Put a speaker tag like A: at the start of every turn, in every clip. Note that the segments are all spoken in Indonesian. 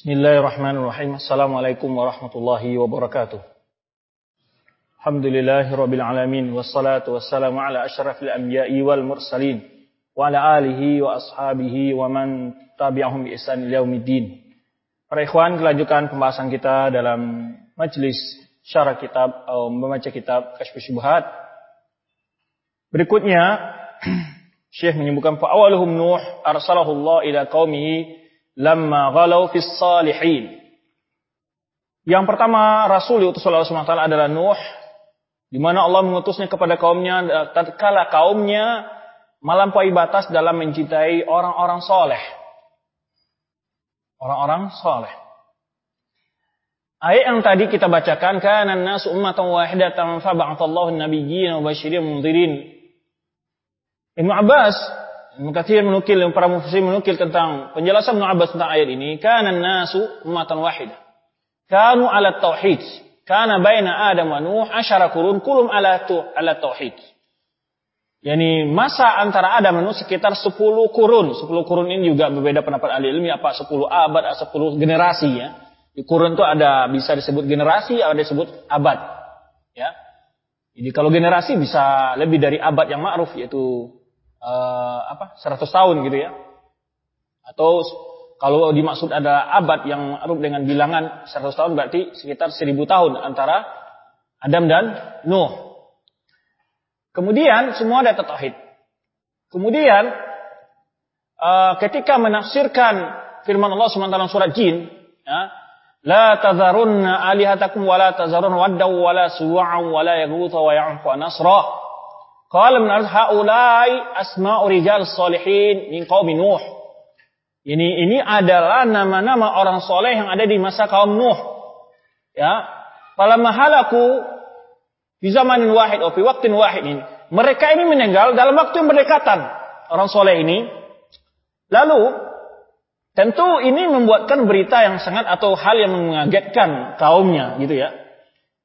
A: Bismillahirrahmanirrahim. Assalamualaikum warahmatullahi wabarakatuh. Alhamdulillahirabbil alamin wassalatu wassalamu ala asyrafil anbiya'i wal mursalin wa ala alihi wa ashabihi wa man tabi'ahum bi ihsan. Para ikhwan, kelanjutan pembahasan kita dalam majelis syarah kitab atau membaca kitab Kasyfus Syubhat. Berikutnya Syekh menyebutkan fa awaluhum Nuh arsalahu Allah ila qaumihi lamma ghalau fis salihin. Yang pertama Rasul diutus oleh Allah SWT adalah Nuh di mana Allah mengutusnya kepada kaumnya tatkala kaumnya melampaui batas dalam mencintai orang-orang soleh. Orang-orang soleh. Ayat yang tadi kita bacakan kana nasu ummatan wahidatan fa ba'athallahu an-nabiyyin wa basyirin mundzirin. Ibnu Abbas Ibnu Katsir menukil para mufasir menukil tentang penjelasan Ibnu Abbas tentang ayat ini, kana nasu ummatan wahidah. Kanu ala tauhid. Kana baina Adam wa Nuh asyara kurun kulum ala tu ala tauhid. Yani masa antara Adam dan Nuh sekitar 10 kurun. 10 kurun ini juga berbeda pendapat ahli ilmi apa 10 abad atau 10 generasi ya. Di kurun itu ada bisa disebut generasi, ada disebut abad. Ya. Jadi kalau generasi bisa lebih dari abad yang ma'ruf yaitu uh, apa 100 tahun gitu ya. Atau kalau dimaksud ada abad yang ma'ruf dengan bilangan 100 tahun berarti sekitar 1000 tahun antara Adam dan Nuh. Kemudian semua data tauhid. Kemudian uh, ketika menafsirkan firman Allah SWT surat Jin, ya, La tazarunna alihatakum wa la tazarun waddaw wa la suwa'an wa la wa. Qala min haulai asma'u rijal salihin min qaumi Nuh. Ini ini adalah nama-nama orang soleh yang ada di masa kaum Nuh. Ya. Pada mahalaku di zaman wahid atau waktu wahid ini. Mereka ini meninggal dalam waktu yang berdekatan. Orang soleh ini. Lalu tentu ini membuatkan berita yang sangat atau hal yang mengagetkan kaumnya gitu ya.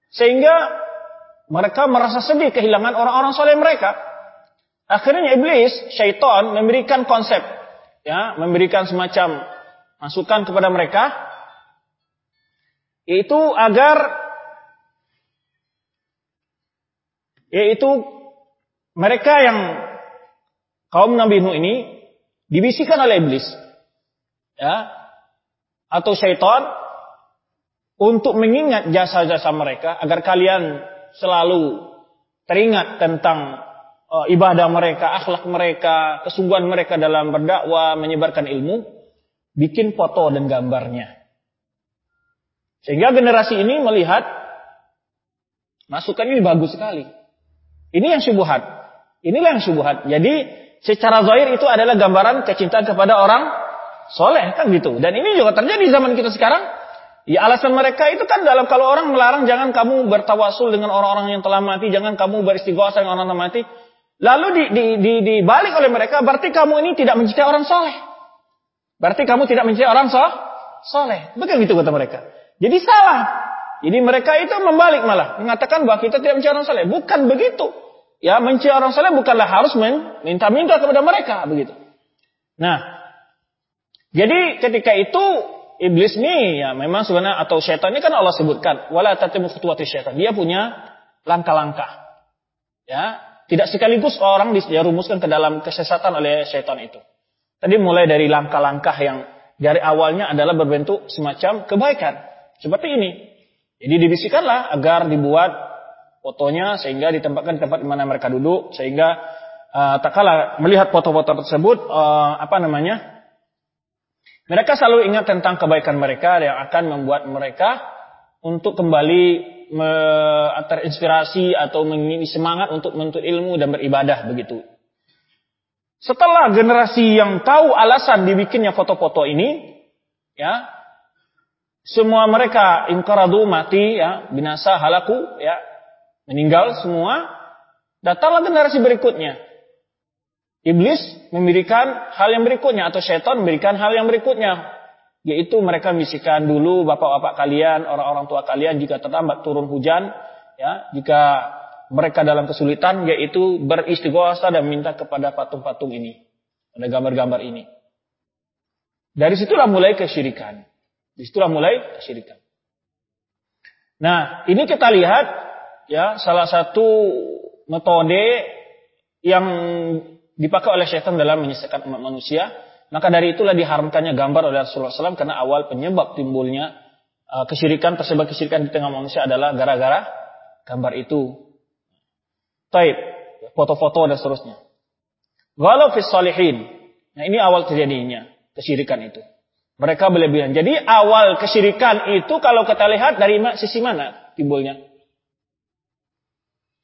A: Sehingga mereka merasa sedih kehilangan orang-orang soleh mereka. Akhirnya iblis, syaitan memberikan konsep, ya, memberikan semacam masukan kepada mereka, yaitu agar, yaitu mereka yang kaum Nabi Nuh ini dibisikkan oleh iblis, ya, atau syaitan untuk mengingat jasa-jasa mereka agar kalian selalu teringat tentang uh, ibadah mereka, akhlak mereka, kesungguhan mereka dalam berdakwah, menyebarkan ilmu, bikin foto dan gambarnya. Sehingga generasi ini melihat masukan ini bagus sekali. Ini yang syubhat. Inilah yang syubhat. Jadi secara zahir itu adalah gambaran kecintaan kepada orang soleh kan gitu. Dan ini juga terjadi zaman kita sekarang. Ya alasan mereka itu kan dalam kalau orang melarang jangan kamu bertawasul dengan orang-orang yang telah mati, jangan kamu beristighosa dengan orang yang mati. Lalu di, di, di, dibalik oleh mereka, berarti kamu ini tidak mencintai orang soleh. Berarti kamu tidak mencintai orang so, soleh. Bukan gitu kata mereka. Jadi salah. Jadi mereka itu membalik malah. Mengatakan bahwa kita tidak mencintai orang soleh. Bukan begitu. Ya mencintai orang soleh bukanlah harus minta-minta kepada mereka. begitu. Nah, jadi ketika itu iblis ini ya memang sebenarnya atau setan ini kan Allah sebutkan wala tatimu khutuwati syaitan. Dia punya langkah-langkah. Ya, tidak sekaligus orang dirumuskan ke dalam kesesatan oleh setan itu. Tadi mulai dari langkah-langkah yang dari awalnya adalah berbentuk semacam kebaikan. Seperti ini. Jadi dibisikkanlah agar dibuat fotonya sehingga ditempatkan di tempat di mana mereka duduk sehingga uh, tak kala melihat foto-foto tersebut uh, apa namanya mereka selalu ingat tentang kebaikan mereka yang akan membuat mereka untuk kembali me, terinspirasi atau mengini semangat untuk menuntut ilmu dan beribadah begitu. Setelah generasi yang tahu alasan dibikinnya foto-foto ini, ya, semua mereka inkaradu mati, ya, binasa halaku, ya, meninggal semua. Datanglah generasi berikutnya. Iblis memberikan hal yang berikutnya atau setan memberikan hal yang berikutnya yaitu mereka bisikan dulu bapak-bapak kalian, orang-orang tua kalian jika terlambat turun hujan, ya, jika mereka dalam kesulitan yaitu beristighosa dan minta kepada patung-patung ini, ada gambar-gambar ini. Dari situlah mulai kesyirikan. Di situlah mulai kesyirikan. Nah, ini kita lihat ya salah satu metode yang dipakai oleh syaitan dalam menyesatkan umat manusia. Maka dari itulah diharamkannya gambar oleh Rasulullah SAW karena awal penyebab timbulnya uh, kesyirikan, tersebar kesyirikan di tengah manusia adalah gara-gara gambar itu. Taib, foto-foto dan seterusnya. Walau fis salihin. Nah ini awal terjadinya kesyirikan itu. Mereka berlebihan. Jadi awal kesyirikan itu kalau kita lihat dari sisi mana timbulnya?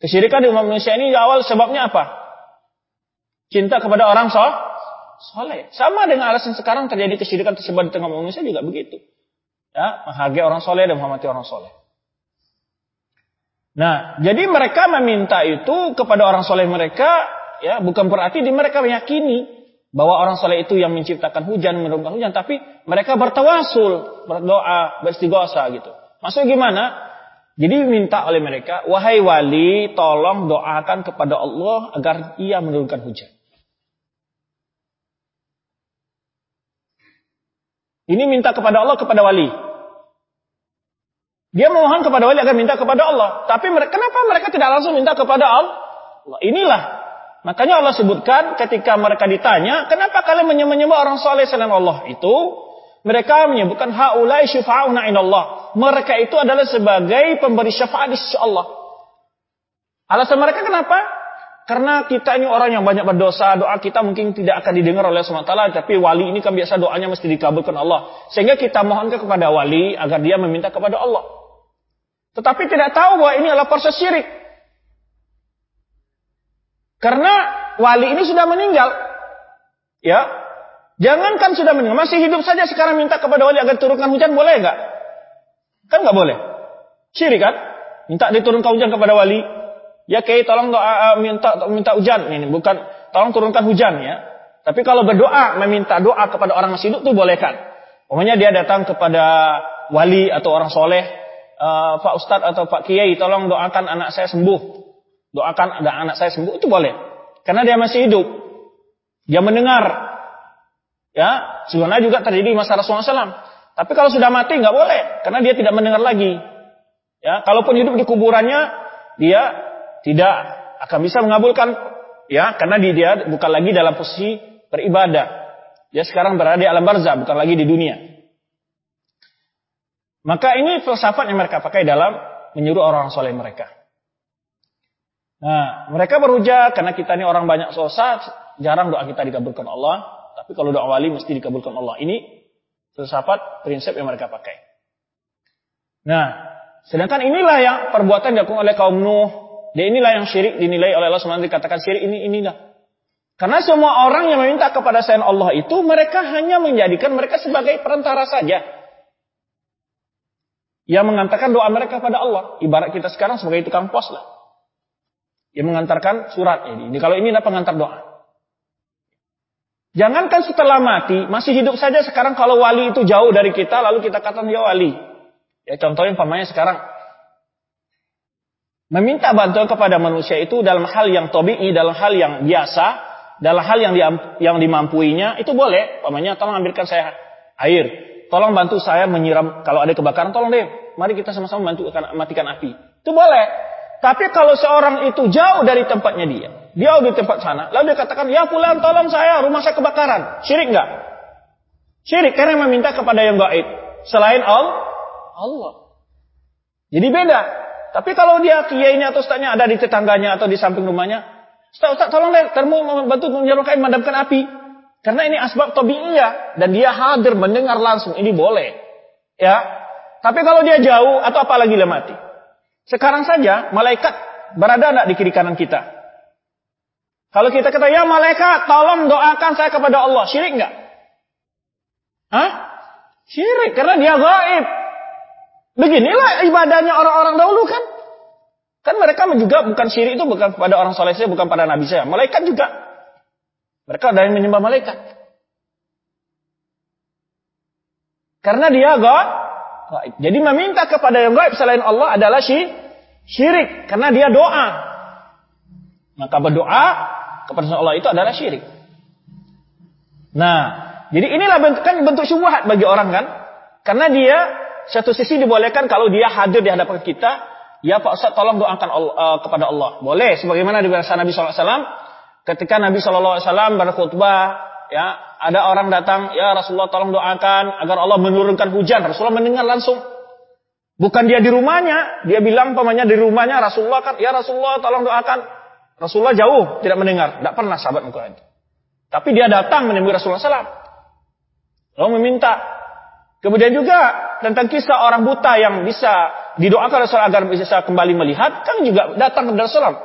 A: Kesyirikan di umat manusia ini awal sebabnya apa? Cinta kepada orang so, soleh. Sama dengan alasan sekarang terjadi kesyirikan tersebar di tengah manusia juga begitu. Ya, menghargai orang soleh dan menghormati orang soleh. Nah, jadi mereka meminta itu kepada orang soleh mereka, ya bukan berarti di mereka meyakini bahwa orang soleh itu yang menciptakan hujan, menurunkan hujan, tapi mereka bertawasul, berdoa, beristighosa gitu. Maksudnya gimana? Jadi minta oleh mereka, wahai wali, tolong doakan kepada Allah agar ia menurunkan hujan. Ini minta kepada Allah kepada wali. Dia mohon kepada wali agar minta kepada Allah. Tapi mereka, kenapa mereka tidak langsung minta kepada Allah? Inilah. Makanya Allah sebutkan ketika mereka ditanya, kenapa kalian menyembah orang soleh selain Allah? Itu mereka menyebutkan haulai syufa'una inallah. Mereka itu adalah sebagai pemberi syafaat di sisi Allah. Alasan mereka kenapa? Karena kita ini orang yang banyak berdosa, doa kita mungkin tidak akan didengar oleh SWT, tapi wali ini kan biasa doanya mesti dikabulkan Allah. Sehingga kita mohon kepada wali agar dia meminta kepada Allah. Tetapi tidak tahu bahwa ini adalah proses syirik. Karena wali ini sudah meninggal. Ya, Jangankan sudah meninggal, masih hidup saja sekarang minta kepada wali agar turunkan hujan, boleh nggak? Kan nggak boleh. Syirik kan? Minta diturunkan hujan kepada wali. Ya Kiai tolong doa minta minta hujan ini bukan tolong turunkan hujan ya. Tapi kalau berdoa meminta doa kepada orang masih hidup itu bolehkan. Pokoknya dia datang kepada wali atau orang soleh, uh, Pak Ustadz atau Pak Kiai tolong doakan anak saya sembuh. Doakan ada anak saya sembuh itu boleh. Karena dia masih hidup. Dia mendengar. Ya, sebenarnya juga terjadi masa Rasulullah SAW. Tapi kalau sudah mati nggak boleh, karena dia tidak mendengar lagi. Ya, kalaupun hidup di kuburannya, dia tidak akan bisa mengabulkan ya karena dia bukan lagi dalam posisi beribadah. Dia sekarang berada di alam barzah, bukan lagi di dunia. Maka ini filsafat yang mereka pakai dalam menyuruh orang soleh mereka. Nah, mereka berhujah karena kita ini orang banyak dosa, jarang doa kita dikabulkan Allah. Tapi kalau doa wali mesti dikabulkan Allah. Ini filsafat prinsip yang mereka pakai. Nah, sedangkan inilah yang perbuatan dilakukan oleh kaum Nuh, dan inilah yang syirik dinilai oleh Allah SWT dikatakan syirik ini inilah. Karena semua orang yang meminta kepada selain Allah itu mereka hanya menjadikan mereka sebagai perantara saja. Yang mengantarkan doa mereka pada Allah. Ibarat kita sekarang sebagai tukang pos lah. Yang mengantarkan surat ini. ini kalau ini adalah pengantar doa. Jangankan setelah mati, masih hidup saja sekarang kalau wali itu jauh dari kita, lalu kita katakan dia wali. Ya contohnya umpamanya sekarang Meminta bantuan kepada manusia itu dalam hal yang tobi'i, dalam hal yang biasa, dalam hal yang yang dimampuinya, itu boleh. Pamannya, tolong ambilkan saya air. Tolong bantu saya menyiram, kalau ada kebakaran, tolong deh. Mari kita sama-sama bantu matikan api. Itu boleh. Tapi kalau seorang itu jauh dari tempatnya dia, dia di tempat sana, lalu dia katakan, ya pulang tolong saya, rumah saya kebakaran. Syirik nggak? Syirik karena meminta kepada yang gaib. Selain Allah. Allah. Jadi beda. Tapi kalau dia kiainya atau ustaznya ada di tetangganya atau di samping rumahnya, ustaz, ustaz tolong deh, termu membantu menyalakan memadamkan api. Karena ini asbab tabi'iyah dan dia hadir mendengar langsung, ini boleh. Ya. Tapi kalau dia jauh atau apalagi dia mati. Sekarang saja malaikat berada enggak di kiri kanan kita? Kalau kita kata, ya malaikat, tolong doakan saya kepada Allah. Syirik enggak? Hah? Syirik, karena dia gaib. Beginilah ibadahnya orang-orang dahulu kan. Kan mereka juga bukan syirik itu bukan pada orang soleh saya, bukan pada nabi saya. Malaikat juga. Mereka ada yang menyembah malaikat. Karena dia gaib. Jadi meminta kepada yang gaib selain Allah adalah syirik. Karena dia doa. Maka berdoa kepada Allah itu adalah syirik. Nah, jadi inilah bentuk kan bentuk syubhat bagi orang kan. Karena dia satu sisi dibolehkan kalau dia hadir di hadapan kita, ya Pak Ustaz tolong doakan Allah, uh, kepada Allah. Boleh, sebagaimana di bahasa Nabi SAW, ketika Nabi SAW berkhutbah, ya ada orang datang, ya Rasulullah tolong doakan agar Allah menurunkan hujan. Rasulullah mendengar langsung. Bukan dia di rumahnya, dia bilang pamannya di rumahnya Rasulullah kan, ya Rasulullah tolong doakan. Rasulullah jauh tidak mendengar, tidak pernah sahabat mengatakan itu. Tapi dia datang menemui Rasulullah SAW. Lalu meminta. Kemudian juga tentang kisah orang buta yang bisa didoakan Rasulullah agar bisa kembali melihat, kan juga datang ke Rasulullah.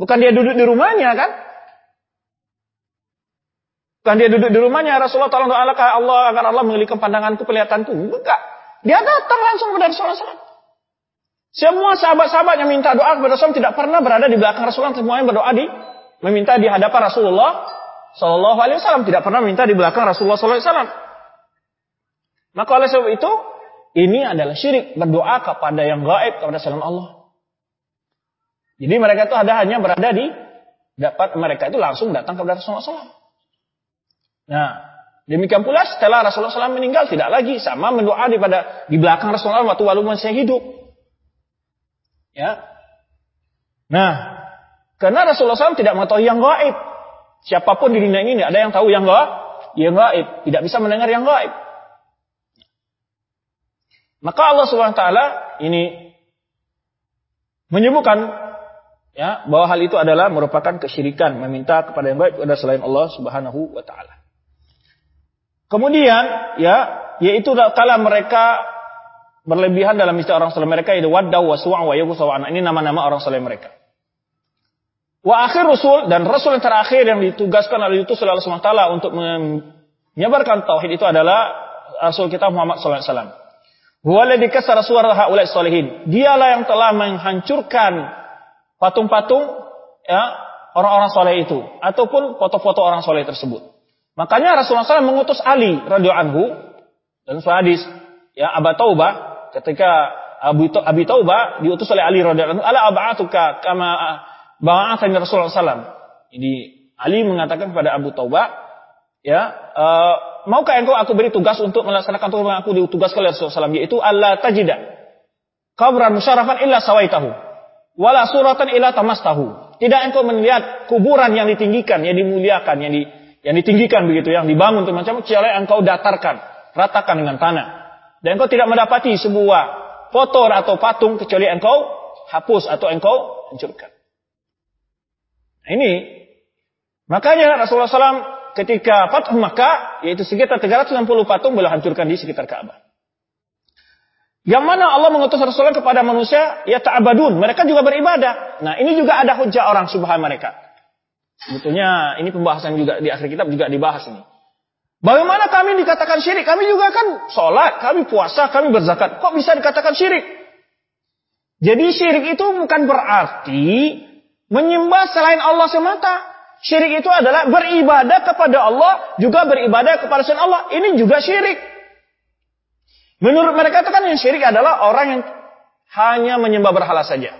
A: Bukan dia duduk di rumahnya kan? Bukan dia duduk di rumahnya, Rasulullah tolong doakan Allah agar Allah mengalihkan pandanganku, pelihatanku. Enggak. Dia datang langsung kepada Rasulullah SAW. Semua sahabat-sahabat yang minta doa kepada Rasulullah tidak pernah berada di belakang Rasulullah. Semuanya berdoa di meminta di hadapan Rasulullah Shallallahu Alaihi Wasallam. Tidak pernah minta di belakang Rasulullah Shallallahu Alaihi Wasallam. Maka oleh sebab itu ini adalah syirik berdoa kepada yang gaib kepada selain Allah. Jadi mereka itu ada hanya berada di dapat mereka itu langsung datang kepada Rasulullah SAW. Nah, Demikian pula setelah Rasulullah SAW meninggal tidak lagi sama mendoa di pada di belakang Rasulullah waktu walu masih hidup. Ya. Nah, karena Rasulullah SAW tidak mengetahui yang gaib. Siapa pun di dunia ini ada yang tahu yang gaib, yang gaib, tidak bisa mendengar yang gaib. Maka Allah Subhanahu wa taala ini menyebutkan ya bahwa hal itu adalah merupakan kesyirikan meminta kepada yang gaib kepada selain Allah Subhanahu wa taala. Kemudian ya yaitu kala mereka berlebihan dalam istilah orang soleh mereka itu waddaw wa suwa' wa Ini nama-nama orang soleh mereka. Wa akhir rasul dan rasul yang terakhir yang ditugaskan oleh itu Allah SWT untuk menyebarkan tauhid itu adalah rasul kita Muhammad sallallahu alaihi wasallam. Huwa alladhi kasara suwara haula'i salihin. Dialah yang telah menghancurkan patung-patung ya orang-orang soleh itu ataupun foto-foto orang soleh tersebut. Makanya Rasulullah SAW mengutus Ali radhiyallahu anhu dan hadis ya Abu Taubah ketika Abu Abi Taubah diutus oleh Ali radhiyallahu anhu ala ab'atuka kama ba'athani Rasulullah SAW. Jadi Ali mengatakan kepada Abu Taubah ya uh, maukah engkau aku beri tugas untuk melaksanakan tugas yang aku ditugaskan oleh Rasulullah SAW yaitu Allah tajida kabran musyarafan illa sawaitahu wala suratan illa tamastahu. Tidak engkau melihat kuburan yang ditinggikan, yang dimuliakan, yang di yang ditinggikan begitu, yang dibangun macam kecuali engkau datarkan, ratakan dengan tanah. Dan engkau tidak mendapati sebuah foto atau patung kecuali engkau hapus atau engkau hancurkan. Nah, ini makanya Rasulullah SAW ketika Fathu Makkah yaitu sekitar 360 patung boleh hancurkan di sekitar Ka'bah. Yang mana Allah mengutus Rasulullah kepada manusia, ya ta'abadun. Mereka juga beribadah. Nah, ini juga ada hujah orang subhan mereka. Sebetulnya ini pembahasan juga di akhir kitab juga dibahas ini. Bagaimana kami dikatakan syirik? Kami juga kan sholat, kami puasa, kami berzakat. Kok bisa dikatakan syirik? Jadi syirik itu bukan berarti menyembah selain Allah semata. Syirik itu adalah beribadah kepada Allah, juga beribadah kepada selain Allah. Ini juga syirik. Menurut mereka itu kan yang syirik adalah orang yang hanya menyembah berhala saja.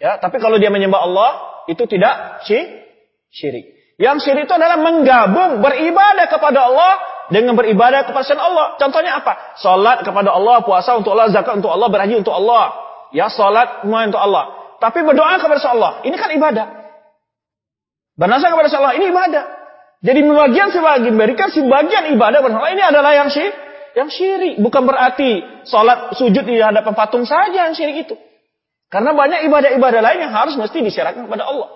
A: Ya, tapi kalau dia menyembah Allah, itu tidak syirik. Yang syirik itu adalah menggabung beribadah kepada Allah dengan beribadah kepada selain Allah. Contohnya apa? Salat kepada Allah, puasa untuk Allah, zakat untuk Allah, berhaji untuk Allah. Ya, salat semua untuk Allah. Tapi berdoa kepada Allah, ini kan ibadah. Bernasab kepada Allah, ini ibadah. Jadi sebagian sebagian berikan sebagian ibadah kepada Allah ini adalah yang syirik. Yang syirik bukan berarti salat sujud di hadapan patung saja yang syirik itu. Karena banyak ibadah-ibadah lain yang harus mesti disyaratkan kepada Allah.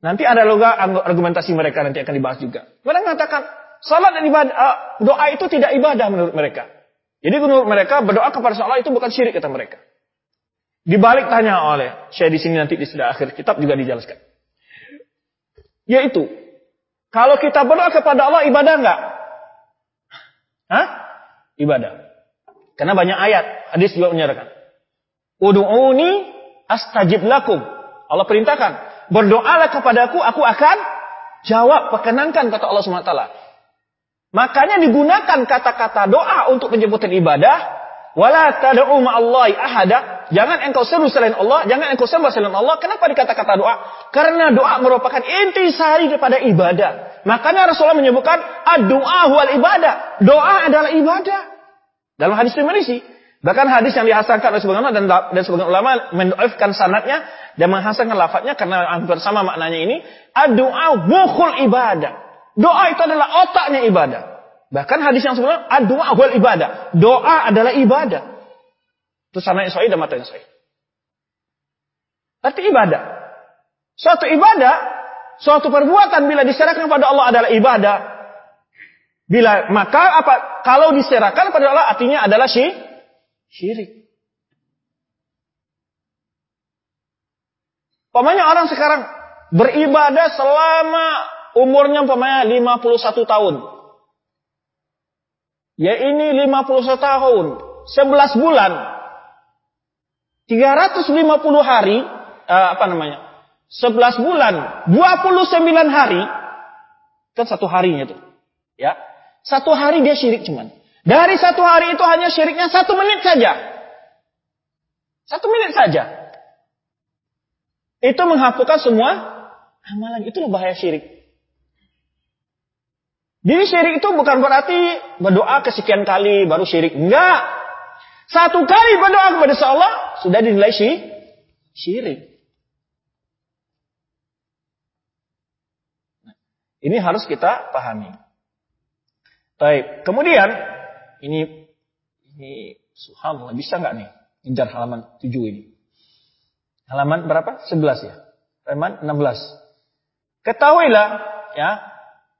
A: Nanti ada juga argumentasi mereka nanti akan dibahas juga. Mereka mengatakan salat dan ibadah, uh, doa itu tidak ibadah menurut mereka. Jadi menurut mereka berdoa kepada Allah itu bukan syirik kata mereka. Dibalik tanya oleh saya di sini nanti di sudah akhir kitab juga dijelaskan. Yaitu kalau kita berdoa kepada Allah ibadah enggak? Hah? Ibadah. Karena banyak ayat hadis juga menyatakan. Udu'uni astajib lakum. Allah perintahkan berdoalah kepadaku, aku akan jawab, perkenankan kata Allah SWT. Makanya digunakan kata-kata doa untuk penyebutan ibadah. Wala tad'u ma'allahi ahada. Jangan engkau seru selain Allah, jangan engkau sembah selain Allah. Kenapa dikata-kata doa? Karena doa merupakan intisari daripada ibadah. Makanya Rasulullah menyebutkan doa wal ibadah. Doa adalah ibadah. Dalam hadis Tirmidzi. Bahkan hadis yang dihasankan oleh sebagian ulama dan, sebagian ulama mendoifkan sanatnya dan menghasankan lafadznya karena hampir sama maknanya ini. Doa mukhul ibadah. Doa itu adalah otaknya ibadah. Bahkan hadis yang sebelumnya, doa wal ibadah. Doa adalah ibadah. Itu sananya sahih dan matanya sahih. Arti ibadah. Suatu ibadah, suatu perbuatan bila diserahkan kepada Allah adalah ibadah. Bila maka apa? Kalau diserahkan kepada Allah artinya adalah syi, syirik. Pokoknya orang sekarang beribadah selama umurnya umpamanya 51 tahun. Ya ini 51 tahun, 11 bulan 350 hari, uh, apa namanya? 11 bulan, 29 hari, kan satu harinya tuh. Ya. Satu hari dia syirik cuman. Dari satu hari itu hanya syiriknya satu menit saja. Satu menit saja. Itu menghapuskan semua amalan. Itulah bahaya syirik. Jadi syirik itu bukan berarti berdoa kesekian kali baru syirik. Enggak. Satu kali berdoa kepada Allah sudah dinilai syirik. Nah, ini harus kita pahami. Baik, kemudian ini ini subhanallah bisa nggak nih injar halaman 7 ini? Halaman berapa? 11 ya. Halaman 16. Ketahuilah ya,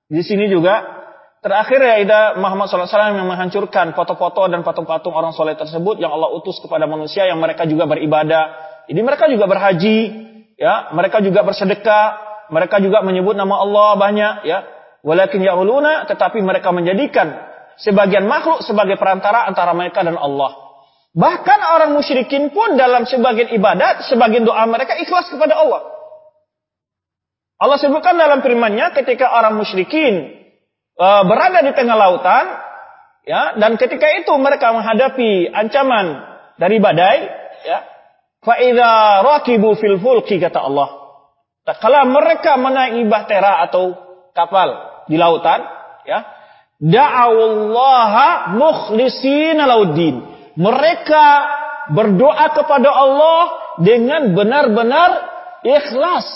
A: di sini juga Terakhir ya Ida Muhammad SAW yang menghancurkan foto-foto dan patung-patung orang soleh tersebut yang Allah utus kepada manusia yang mereka juga beribadah. Jadi mereka juga berhaji, ya, mereka juga bersedekah, mereka juga menyebut nama Allah banyak, ya. Walakin ya'uluna, tetapi mereka menjadikan sebagian makhluk sebagai perantara antara mereka dan Allah. Bahkan orang musyrikin pun dalam sebagian ibadat, sebagian doa mereka ikhlas kepada Allah. Allah sebutkan dalam firman-Nya ketika orang musyrikin uh, berada di tengah lautan, ya, dan ketika itu mereka menghadapi ancaman dari badai, ya, fa idza rakibu fil fulki kata Allah. Kalau mereka menaiki bahtera atau kapal di lautan, ya, da'awallaha mukhlishina lauddin. Mereka berdoa kepada Allah dengan benar-benar ikhlas.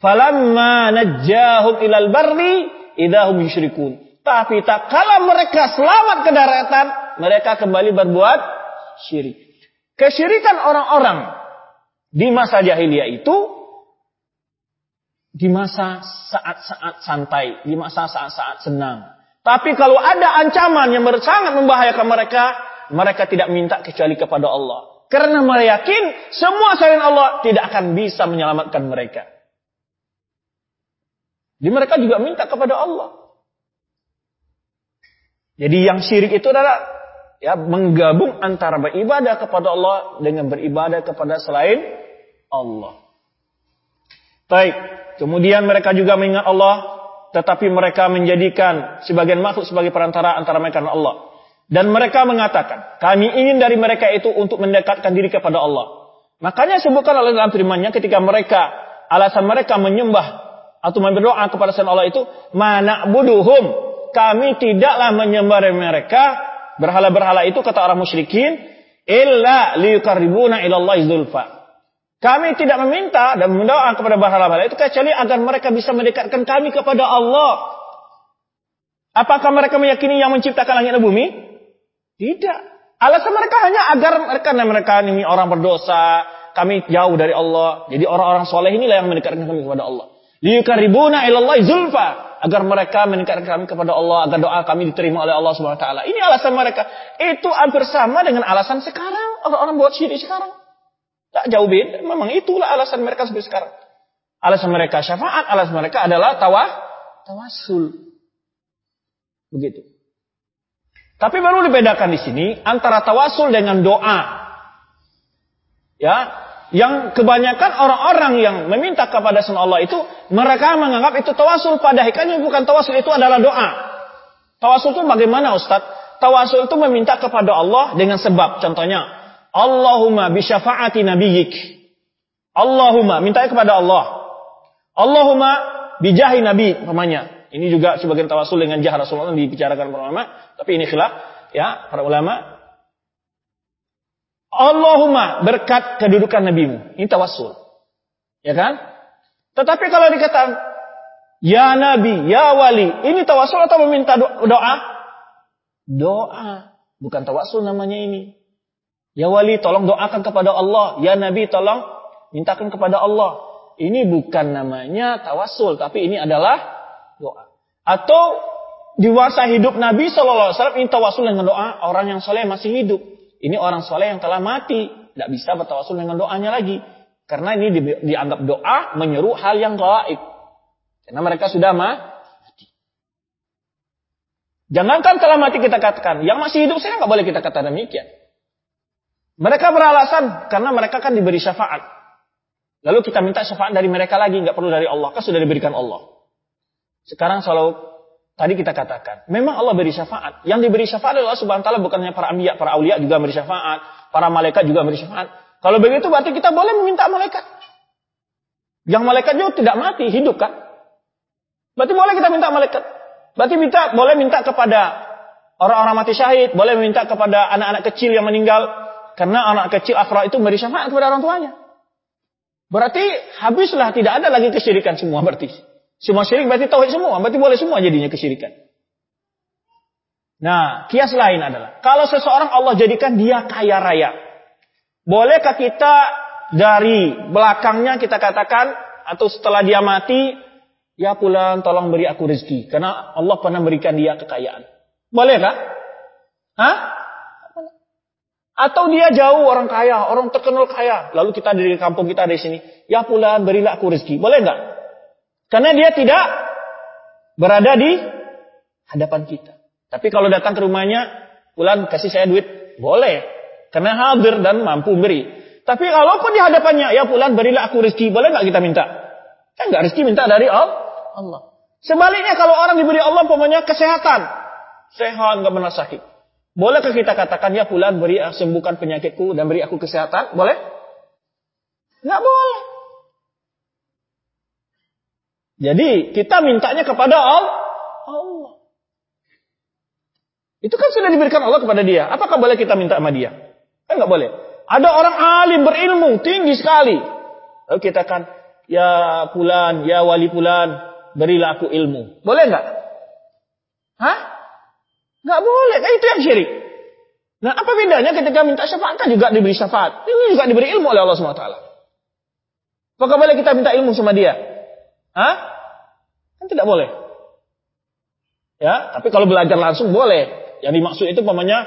A: Falamma najjahum ilal barri idahum yusyrikun. Tapi tak kala mereka selamat ke daratan, mereka kembali berbuat syirik. Kesyirikan orang-orang di masa jahiliyah itu di masa saat-saat santai, di masa saat-saat senang. Tapi kalau ada ancaman yang sangat membahayakan mereka, mereka tidak minta kecuali kepada Allah. Karena mereka yakin semua selain Allah tidak akan bisa menyelamatkan mereka. Jadi mereka juga minta kepada Allah. Jadi yang syirik itu adalah ya menggabung antara beribadah kepada Allah dengan beribadah kepada selain Allah. Baik, kemudian mereka juga mengingat Allah, tetapi mereka menjadikan sebagian makhluk sebagai perantara antara mereka dan Allah. Dan mereka mengatakan, kami ingin dari mereka itu untuk mendekatkan diri kepada Allah. Makanya sebutkan oleh dalam firman-Nya ketika mereka alasan mereka menyembah atau berdoa kepada selain Allah itu mana buduhum kami tidaklah menyembah mereka berhala-berhala itu kata orang musyrikin illa liyukarribuna ilallah zulfa. Kami tidak meminta dan mendoa kepada berhala-berhala itu kecuali agar mereka bisa mendekatkan kami kepada Allah. Apakah mereka meyakini yang menciptakan langit dan bumi? Tidak. Alasan mereka hanya agar mereka mereka ini orang berdosa kami jauh dari Allah. Jadi orang-orang soleh inilah yang mendekatkan kami kepada Allah liyukaribuna ilallah zulfa agar mereka meningkatkan kami kepada Allah agar doa kami diterima oleh Allah Subhanahu wa taala. Ini alasan mereka. Itu hampir sama dengan alasan sekarang orang-orang buat syirik sekarang. Tak jauh beda. Memang itulah alasan mereka seperti sekarang. Alasan mereka syafaat, alasan mereka adalah tawah, tawasul. Begitu. Tapi baru dibedakan di sini antara tawasul dengan doa. Ya, yang kebanyakan orang-orang yang meminta kepada selain Allah itu mereka menganggap itu tawasul pada hakikatnya bukan tawasul itu adalah doa. Tawasul itu bagaimana Ustaz? Tawasul itu meminta kepada Allah dengan sebab. Contohnya, Allahumma bi syafaati nabiyyik. Allahumma minta kepada Allah. Allahumma bi jahi nabi namanya. Ini juga sebagian tawasul dengan jah Rasulullah dibicarakan para ulama, tapi ini khilaf ya para ulama. Allahumma berkat kedudukan nabimu. Ini tawasul. Ya kan? Tetapi kalau dikatakan ya nabi, ya wali, ini tawasul atau meminta doa? Doa, bukan tawasul namanya ini. Ya wali tolong doakan kepada Allah. Ya nabi tolong mintakan kepada Allah. Ini bukan namanya tawasul, tapi ini adalah doa. Atau di hidup Nabi Shallallahu Alaihi Wasallam ini tawasul dengan doa orang yang soleh masih hidup. Ini orang soleh yang telah mati, tidak bisa bertawasul dengan doanya lagi. Karena ini di, dianggap doa menyeru hal yang gaib. Karena mereka sudah mati. Jangankan telah mati kita katakan, yang masih hidup saya nggak boleh kita kata demikian. Mereka beralasan karena mereka kan diberi syafaat. Lalu kita minta syafaat dari mereka lagi, nggak perlu dari Allah, kan sudah diberikan Allah. Sekarang kalau tadi kita katakan, memang Allah beri syafaat. Yang diberi syafaat adalah subhanahu wa ta'ala bukannya para ambiya, para aulia juga beri syafaat, para malaikat juga beri syafaat. Kalau begitu berarti kita boleh meminta malaikat. Yang malaikat juga tidak mati, hidup kan? Berarti boleh kita minta malaikat. Berarti minta, boleh minta kepada orang-orang mati syahid, boleh minta kepada anak-anak kecil yang meninggal, karena anak kecil akra itu memberi syafaat kepada orang tuanya. Berarti habislah tidak ada lagi kesyirikan semua berarti. Semua syirik berarti tauhid semua, berarti boleh semua jadinya kesyirikan. Nah, kias lain adalah kalau seseorang Allah jadikan dia kaya raya. Bolehkah kita dari belakangnya kita katakan atau setelah dia mati, ya pulang tolong beri aku rezeki karena Allah pernah berikan dia kekayaan. Bolehkah? Hah? Atau dia jauh orang kaya, orang terkenal kaya. Lalu kita dari kampung kita di sini. Ya pulang berilah aku rezeki. Boleh nggak? Karena dia tidak berada di hadapan kita. Tapi kalau datang ke rumahnya, pulang kasih saya duit. Boleh. Karena hadir dan mampu beri. Tapi kalaupun di hadapannya, ya pulang berilah aku rezeki. Boleh nggak kita minta? Kan nggak rezeki minta dari Allah. Sebaliknya kalau orang diberi Allah umpamanya kesehatan. Sehat, nggak pernah sakit. Bolehkah kita katakan ya fulan beri sembuhkan penyakitku dan beri aku kesehatan? Boleh? Nggak boleh. Jadi kita mintanya kepada Allah. Itu kan sudah diberikan Allah kepada dia. Apakah boleh kita minta sama dia? Kan nggak boleh. Ada orang alim berilmu tinggi sekali. Lalu kita kan ya pulan, ya wali pulan, berilah aku ilmu. Boleh nggak? Hah? Nggak boleh, kan itu yang syirik. Nah, apa bedanya ketika minta syafaat kan juga diberi syafaat. Ini juga diberi ilmu oleh Allah SWT. Apakah boleh kita minta ilmu sama dia? Hah? Kan tidak boleh. Ya, tapi kalau belajar langsung boleh. Yang dimaksud itu pamannya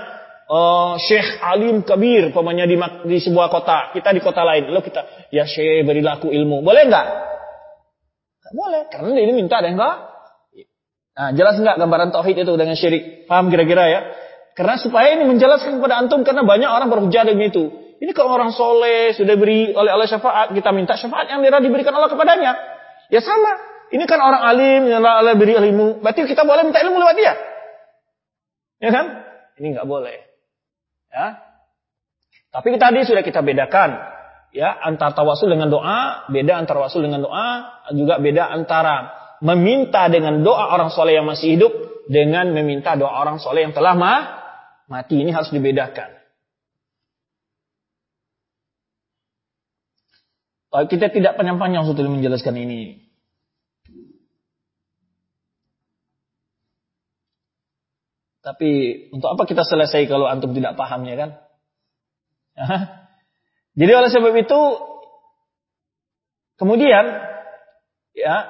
A: uh, Syekh Alim Kabir, pamannya di, di sebuah kota. Kita di kota lain. Lalu kita, ya Syekh berilah aku ilmu. Boleh nggak? boleh, karena ini minta ada enggak? Nah, jelas enggak gambaran tauhid itu dengan syirik? Paham kira-kira ya? Karena supaya ini menjelaskan kepada antum karena banyak orang berhujah dengan itu. Ini kalau orang soleh sudah beri oleh Allah syafaat, kita minta syafaat yang diberikan Allah kepadanya. Ya sama. Ini kan orang alim yang Allah beri ilmu. Berarti kita boleh minta ilmu lewat dia. Ya kan? Ini nggak boleh. Ya. Tapi tadi sudah kita bedakan ya antara tawasul dengan doa, beda antara tawasul dengan doa, juga beda antara meminta dengan doa orang soleh yang masih hidup dengan meminta doa orang soleh yang telah ma mati. Ini harus dibedakan. Kita tidak panjang-panjang untuk menjelaskan ini. Tapi untuk apa kita selesai kalau antum tidak pahamnya kan? Jadi oleh sebab itu kemudian ya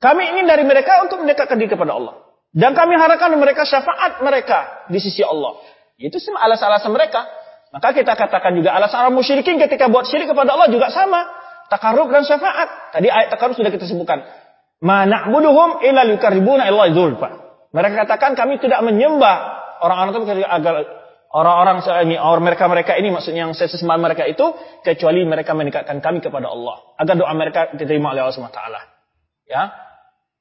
A: kami ingin dari mereka untuk mendekatkan diri kepada Allah. Dan kami harapkan mereka syafaat mereka di sisi Allah. Itu semua alasan-alasan mereka. Maka kita katakan juga alasan orang musyrikin ketika buat syirik kepada Allah juga sama. Takarub dan syafaat. Tadi ayat takarub sudah kita sebutkan. Ma na'buduhum illa yukaribuna illa zulfa. Mereka katakan kami tidak menyembah orang-orang itu agar orang-orang ini orang mereka-mereka ini maksudnya yang sesembah mereka itu kecuali mereka mendekatkan kami kepada Allah agar doa mereka diterima oleh Allah taala. Ya.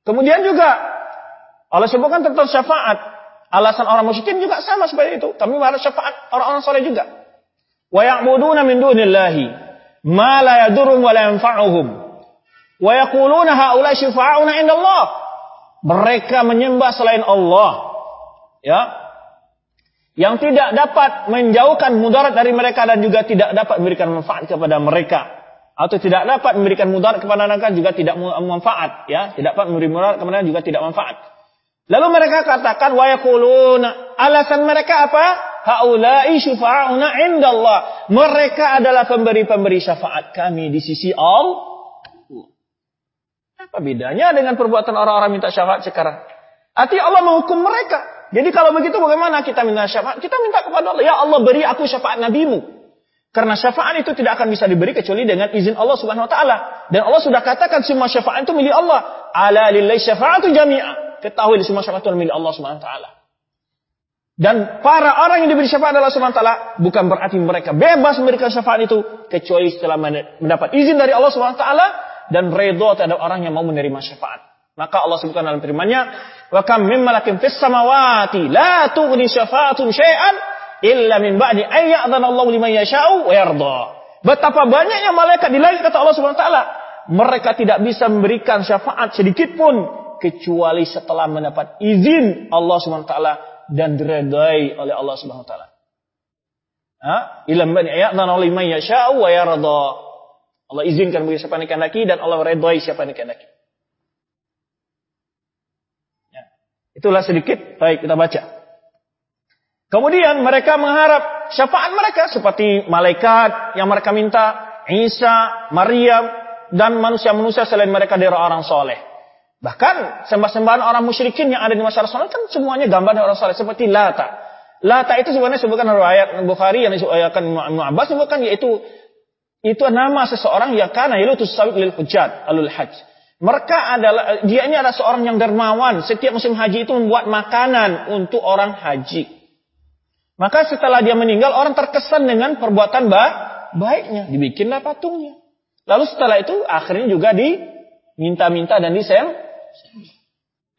A: Kemudian juga Allah sebutkan tentang syafaat. Alasan orang musyrikin juga sama seperti itu. Kami berharap syafaat orang-orang soleh juga. Ya'buduna min dunillahi ma la yadurruhum wa la yanfa'uhum. Wa yaquluna haula syifa'una indallah. Mereka menyembah selain Allah. Ya. Yang tidak dapat menjauhkan mudarat dari mereka dan juga tidak dapat memberikan manfaat kepada mereka. Atau tidak dapat memberikan mudarat kepada mereka juga tidak manfaat. Ya. Tidak dapat memberi mudarat kepada juga tidak manfaat. Lalu mereka katakan wa yaquluna. Alasan mereka apa haula'i syufa'una indallah mereka adalah pemberi-pemberi syafaat kami di sisi Allah apa bedanya dengan perbuatan orang-orang minta syafaat sekarang artinya Allah menghukum mereka jadi kalau begitu bagaimana kita minta syafaat? Kita minta kepada Allah, ya Allah beri aku syafaat nabimu. Karena syafaat itu tidak akan bisa diberi kecuali dengan izin Allah Subhanahu wa taala. Dan Allah sudah katakan semua syafaat itu milik Allah. Ala lillahi syafaatu jami'a. Ketahui semua syafaat itu milik Allah Subhanahu wa taala. Dan para orang yang diberi syafaat wa taala bukan berarti mereka bebas memberikan syafaat itu kecuali setelah mendapat izin dari Allah Subhanahu taala dan redha terhadap orang yang mau menerima syafaat. Maka Allah sebutkan dalam firman-Nya, "Wa kam min malakin fis samawati la tughni syafa'atun syai'an illa min ba'di an ya'dhana Allah liman yasha'u wa yarda." Betapa banyaknya malaikat di langit kata Allah Subhanahu wa taala, mereka tidak bisa memberikan syafaat sedikit pun kecuali setelah mendapat izin Allah Subhanahu wa taala dan diredai oleh Allah Subhanahu wa taala. Ha? Illa min ba'di an ya'dhana Allah liman yasha'u wa yarda. Allah izinkan bagi siapa yang kehendaki dan Allah redai siapa yang kehendaki. Itulah sedikit. Baik, kita baca. Kemudian mereka mengharap syafaat mereka seperti malaikat yang mereka minta, Isa, Maryam, dan manusia-manusia selain mereka dari orang soleh. Bahkan sembah-sembahan orang musyrikin yang ada di masyarakat soleh kan semuanya gambar orang soleh seperti Lata. Lata itu sebenarnya sebutkan riwayat Bukhari yang disebutkan Ibnu Abbas sebutkan yaitu itu nama seseorang yang karena itu sawit lil hujjat alul hajj mereka adalah dia ini adalah seorang yang dermawan. Setiap musim haji itu membuat makanan untuk orang haji. Maka setelah dia meninggal orang terkesan dengan perbuatan baik baiknya, dibikinlah patungnya. Lalu setelah itu akhirnya juga diminta-minta dan disem.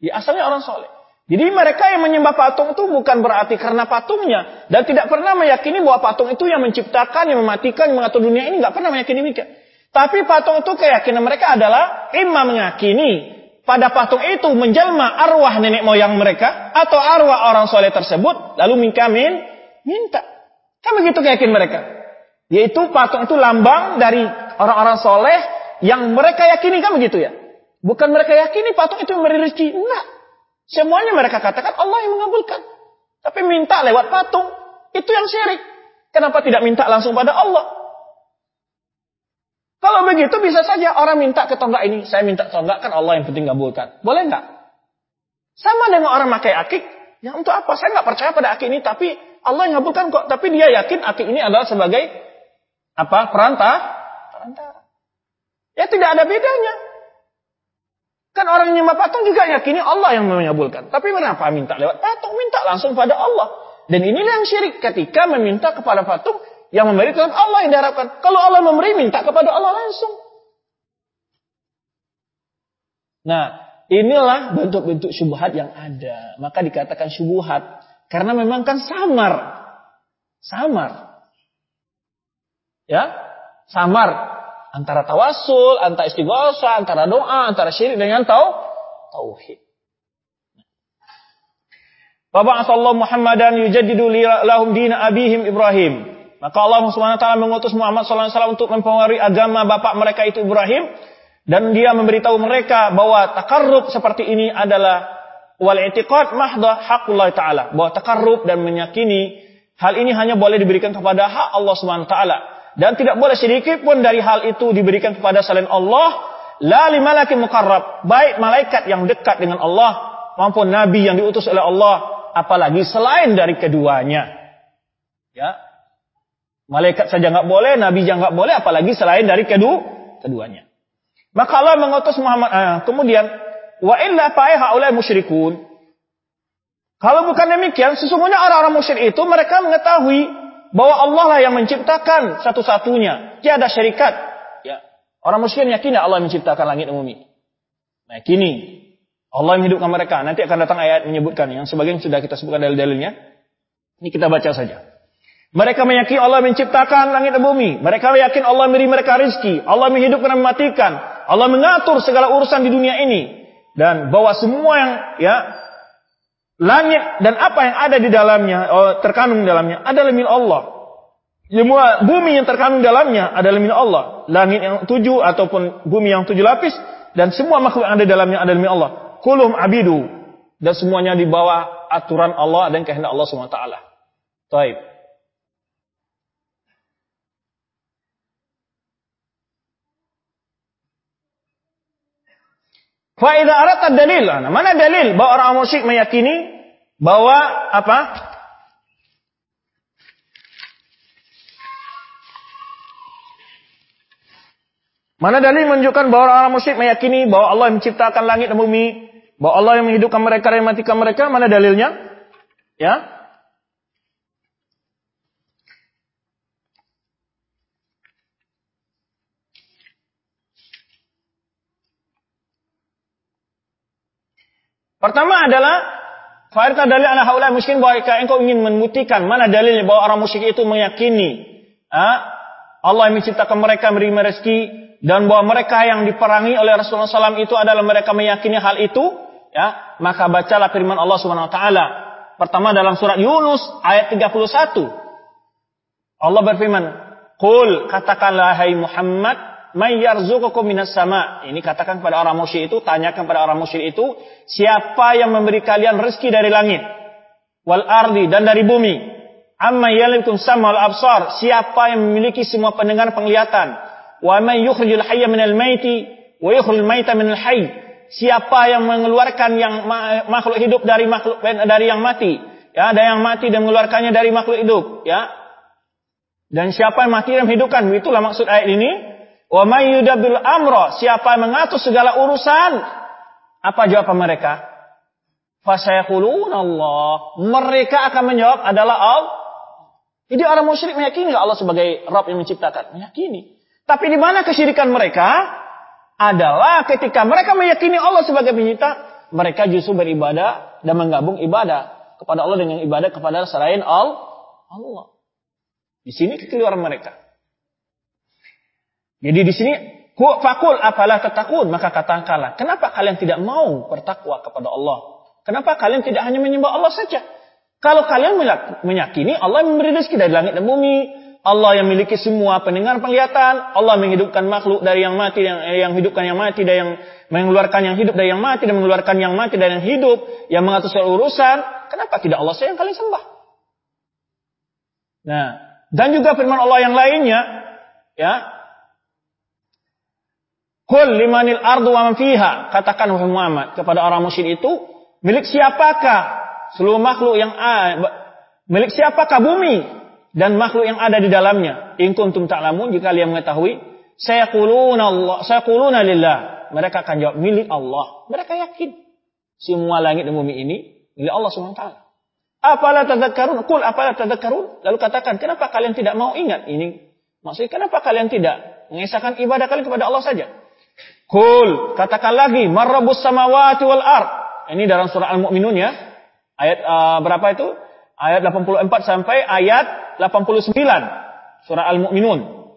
A: Ya asalnya orang soleh. Jadi mereka yang menyembah patung itu bukan berarti karena patungnya dan tidak pernah meyakini bahwa patung itu yang menciptakan, yang mematikan, yang mengatur dunia ini nggak pernah meyakini demikian. Tapi patung itu keyakinan mereka adalah imam meyakini pada patung itu menjelma arwah nenek moyang mereka atau arwah orang soleh tersebut lalu minkamin minta. Kan begitu keyakinan mereka. Yaitu patung itu lambang dari orang-orang soleh yang mereka yakini kan begitu ya. Bukan mereka yakini patung itu memberi rezeki. Enggak. Semuanya mereka katakan Allah yang mengabulkan. Tapi minta lewat patung. Itu yang syirik. Kenapa tidak minta langsung pada Allah? Kalau begitu bisa saja orang minta ke tonggak ini, saya minta tonggak kan Allah yang penting gabulkan. Boleh nggak? Sama dengan orang pakai akik, yang untuk apa? Saya nggak percaya pada akik ini, tapi Allah yang ngabulkan kok. Tapi dia yakin akik ini adalah sebagai apa? Perantara. Perantara. Ya tidak ada bedanya. Kan orang yang nyembah patung juga yakini Allah yang mengabulkan. Tapi kenapa minta lewat patung? Minta langsung pada Allah. Dan inilah yang syirik ketika meminta kepada patung yang memberi Tuhan Allah yang diharapkan. Kalau Allah memberi, minta kepada Allah langsung. Nah, inilah bentuk-bentuk syubhat yang ada. Maka dikatakan syubhat. Karena memang kan samar. Samar. Ya, samar. Antara tawasul, antara istighosa, antara doa, antara syirik dengan tau, tauhid. Bapak Asallahu Muhammadan yujadidu lahum dina abihim Ibrahim. Maka Allah SWT mengutus Muhammad SAW untuk mempengaruhi agama bapak mereka itu Ibrahim. Dan dia memberitahu mereka bahwa takarrub seperti ini adalah wal i'tiqad mahdah hakullah ta'ala. Bahwa takarrub dan menyakini hal ini hanya boleh diberikan kepada hak Allah SWT. Dan tidak boleh sedikit pun dari hal itu diberikan kepada selain Allah. La limalaki mukarrab. Baik malaikat yang dekat dengan Allah. Maupun nabi yang diutus oleh Allah. Apalagi selain dari keduanya. Ya, Malaikat saja nggak boleh, nabi saja nggak boleh, apalagi selain dari kedua keduanya. Maka Allah mengutus Muhammad. Eh, kemudian wa illa fa'i haulai musyrikun. Kalau bukan demikian, sesungguhnya orang-orang musyrik itu mereka mengetahui bahwa Allah lah yang menciptakan satu-satunya. Tiada syarikat. Ya. Orang musyrik yakin Allah yang menciptakan langit dan bumi. Nah, kini Allah yang menghidupkan mereka. Nanti akan datang ayat menyebutkan yang sebagian sudah kita sebutkan dalil-dalilnya. Ini kita baca saja. Mereka meyakini Allah menciptakan langit dan bumi. Mereka meyakini Allah memberi mereka rezeki. Allah menghidupkan dan mematikan. Allah mengatur segala urusan di dunia ini. Dan bahwa semua yang ya langit dan apa yang ada di dalamnya, oh, terkandung dalamnya adalah milik Allah. Semua bumi yang terkandung dalamnya adalah milik Allah. Langit yang tujuh ataupun bumi yang tujuh lapis dan semua makhluk yang ada di dalamnya adalah milik Allah. Kulum abidu dan semuanya di bawah aturan Allah dan kehendak Allah SWT. Taib. Faidah arat dalil. Nah, mana dalil bahwa orang musyrik meyakini bahwa apa? Mana dalil menunjukkan bahwa orang musyrik meyakini bahwa Allah yang menciptakan langit dan bumi, bahwa Allah yang menghidupkan mereka dan mematikan mereka? Mana dalilnya? Ya, Pertama adalah Fa'irta dalil ala haula miskin bahwa engkau ingin membuktikan mana dalilnya bahwa orang musyrik itu meyakini? Allah yang menciptakan mereka memberi rezeki dan bahwa mereka yang diperangi oleh Rasulullah SAW itu adalah mereka meyakini hal itu ya maka bacalah firman Allah Subhanahu Wa Taala pertama dalam surat Yunus ayat 31 Allah berfirman Qul katakanlah hai Muhammad mayyarzuqukum minas sama. Ini katakan kepada orang musyrik itu, tanyakan kepada orang musyrik itu, siapa yang memberi kalian rezeki dari langit wal ardi dan dari bumi? Amma yalikum sama al absar, siapa yang memiliki semua pendengar penglihatan? Wa man yukhrijul hayya minal maiti wa yukhrijul maita minal hayy? Siapa yang mengeluarkan yang makhluk hidup dari makhluk dari yang mati? Ya, ada yang mati dan mengeluarkannya dari makhluk hidup, ya. Dan siapa yang mati dan menghidupkan? Itulah maksud ayat ini. Wa may siapa yang mengatur segala urusan? Apa jawaban mereka? Allah. Mereka akan menjawab adalah Allah. Jadi orang musyrik meyakini Allah sebagai Rabb yang menciptakan, meyakini. Tapi di mana kesyirikan mereka? Adalah ketika mereka meyakini Allah sebagai pencipta, mereka justru beribadah dan menggabung ibadah kepada Allah dengan ibadah kepada selain Allah. Di sini kekeliruan mereka. Jadi di sini fakul apalah tetakun maka katakanlah kenapa kalian tidak mau bertakwa kepada Allah? Kenapa kalian tidak hanya menyembah Allah saja? Kalau kalian meyakini Allah memberi rezeki dari langit dan bumi, Allah yang memiliki semua pendengar penglihatan, Allah menghidupkan makhluk dari yang mati, yang, yang hidupkan yang mati, dan yang mengeluarkan yang hidup dari yang mati, dan mengeluarkan yang mati dari yang hidup, yang mengatur segala urusan, kenapa tidak Allah saja yang kalian sembah? Nah, dan juga firman Allah yang lainnya, ya, Kul limanil ardu wa fiha. Katakan wahai Muhammad kepada orang musyrik itu, milik siapakah seluruh makhluk yang milik siapakah bumi dan makhluk yang ada di dalamnya? In kuntum ta'lamun jika kalian mengetahui, saya kuluna Allah, saya kuluna lillah. Mereka akan jawab milik Allah. Mereka yakin semua langit dan bumi ini milik Allah SWT. Apalah tadakkarun? Kul apalah tadakkarun? Lalu katakan, kenapa kalian tidak mau ingat ini? Maksudnya, kenapa kalian tidak mengisahkan ibadah kalian kepada Allah saja? Kul, katakan lagi, marrabus samawati wal ard. Ini dalam surah Al-Mu'minun ya. Ayat uh, berapa itu? Ayat 84 sampai ayat 89. Surah Al-Mu'minun.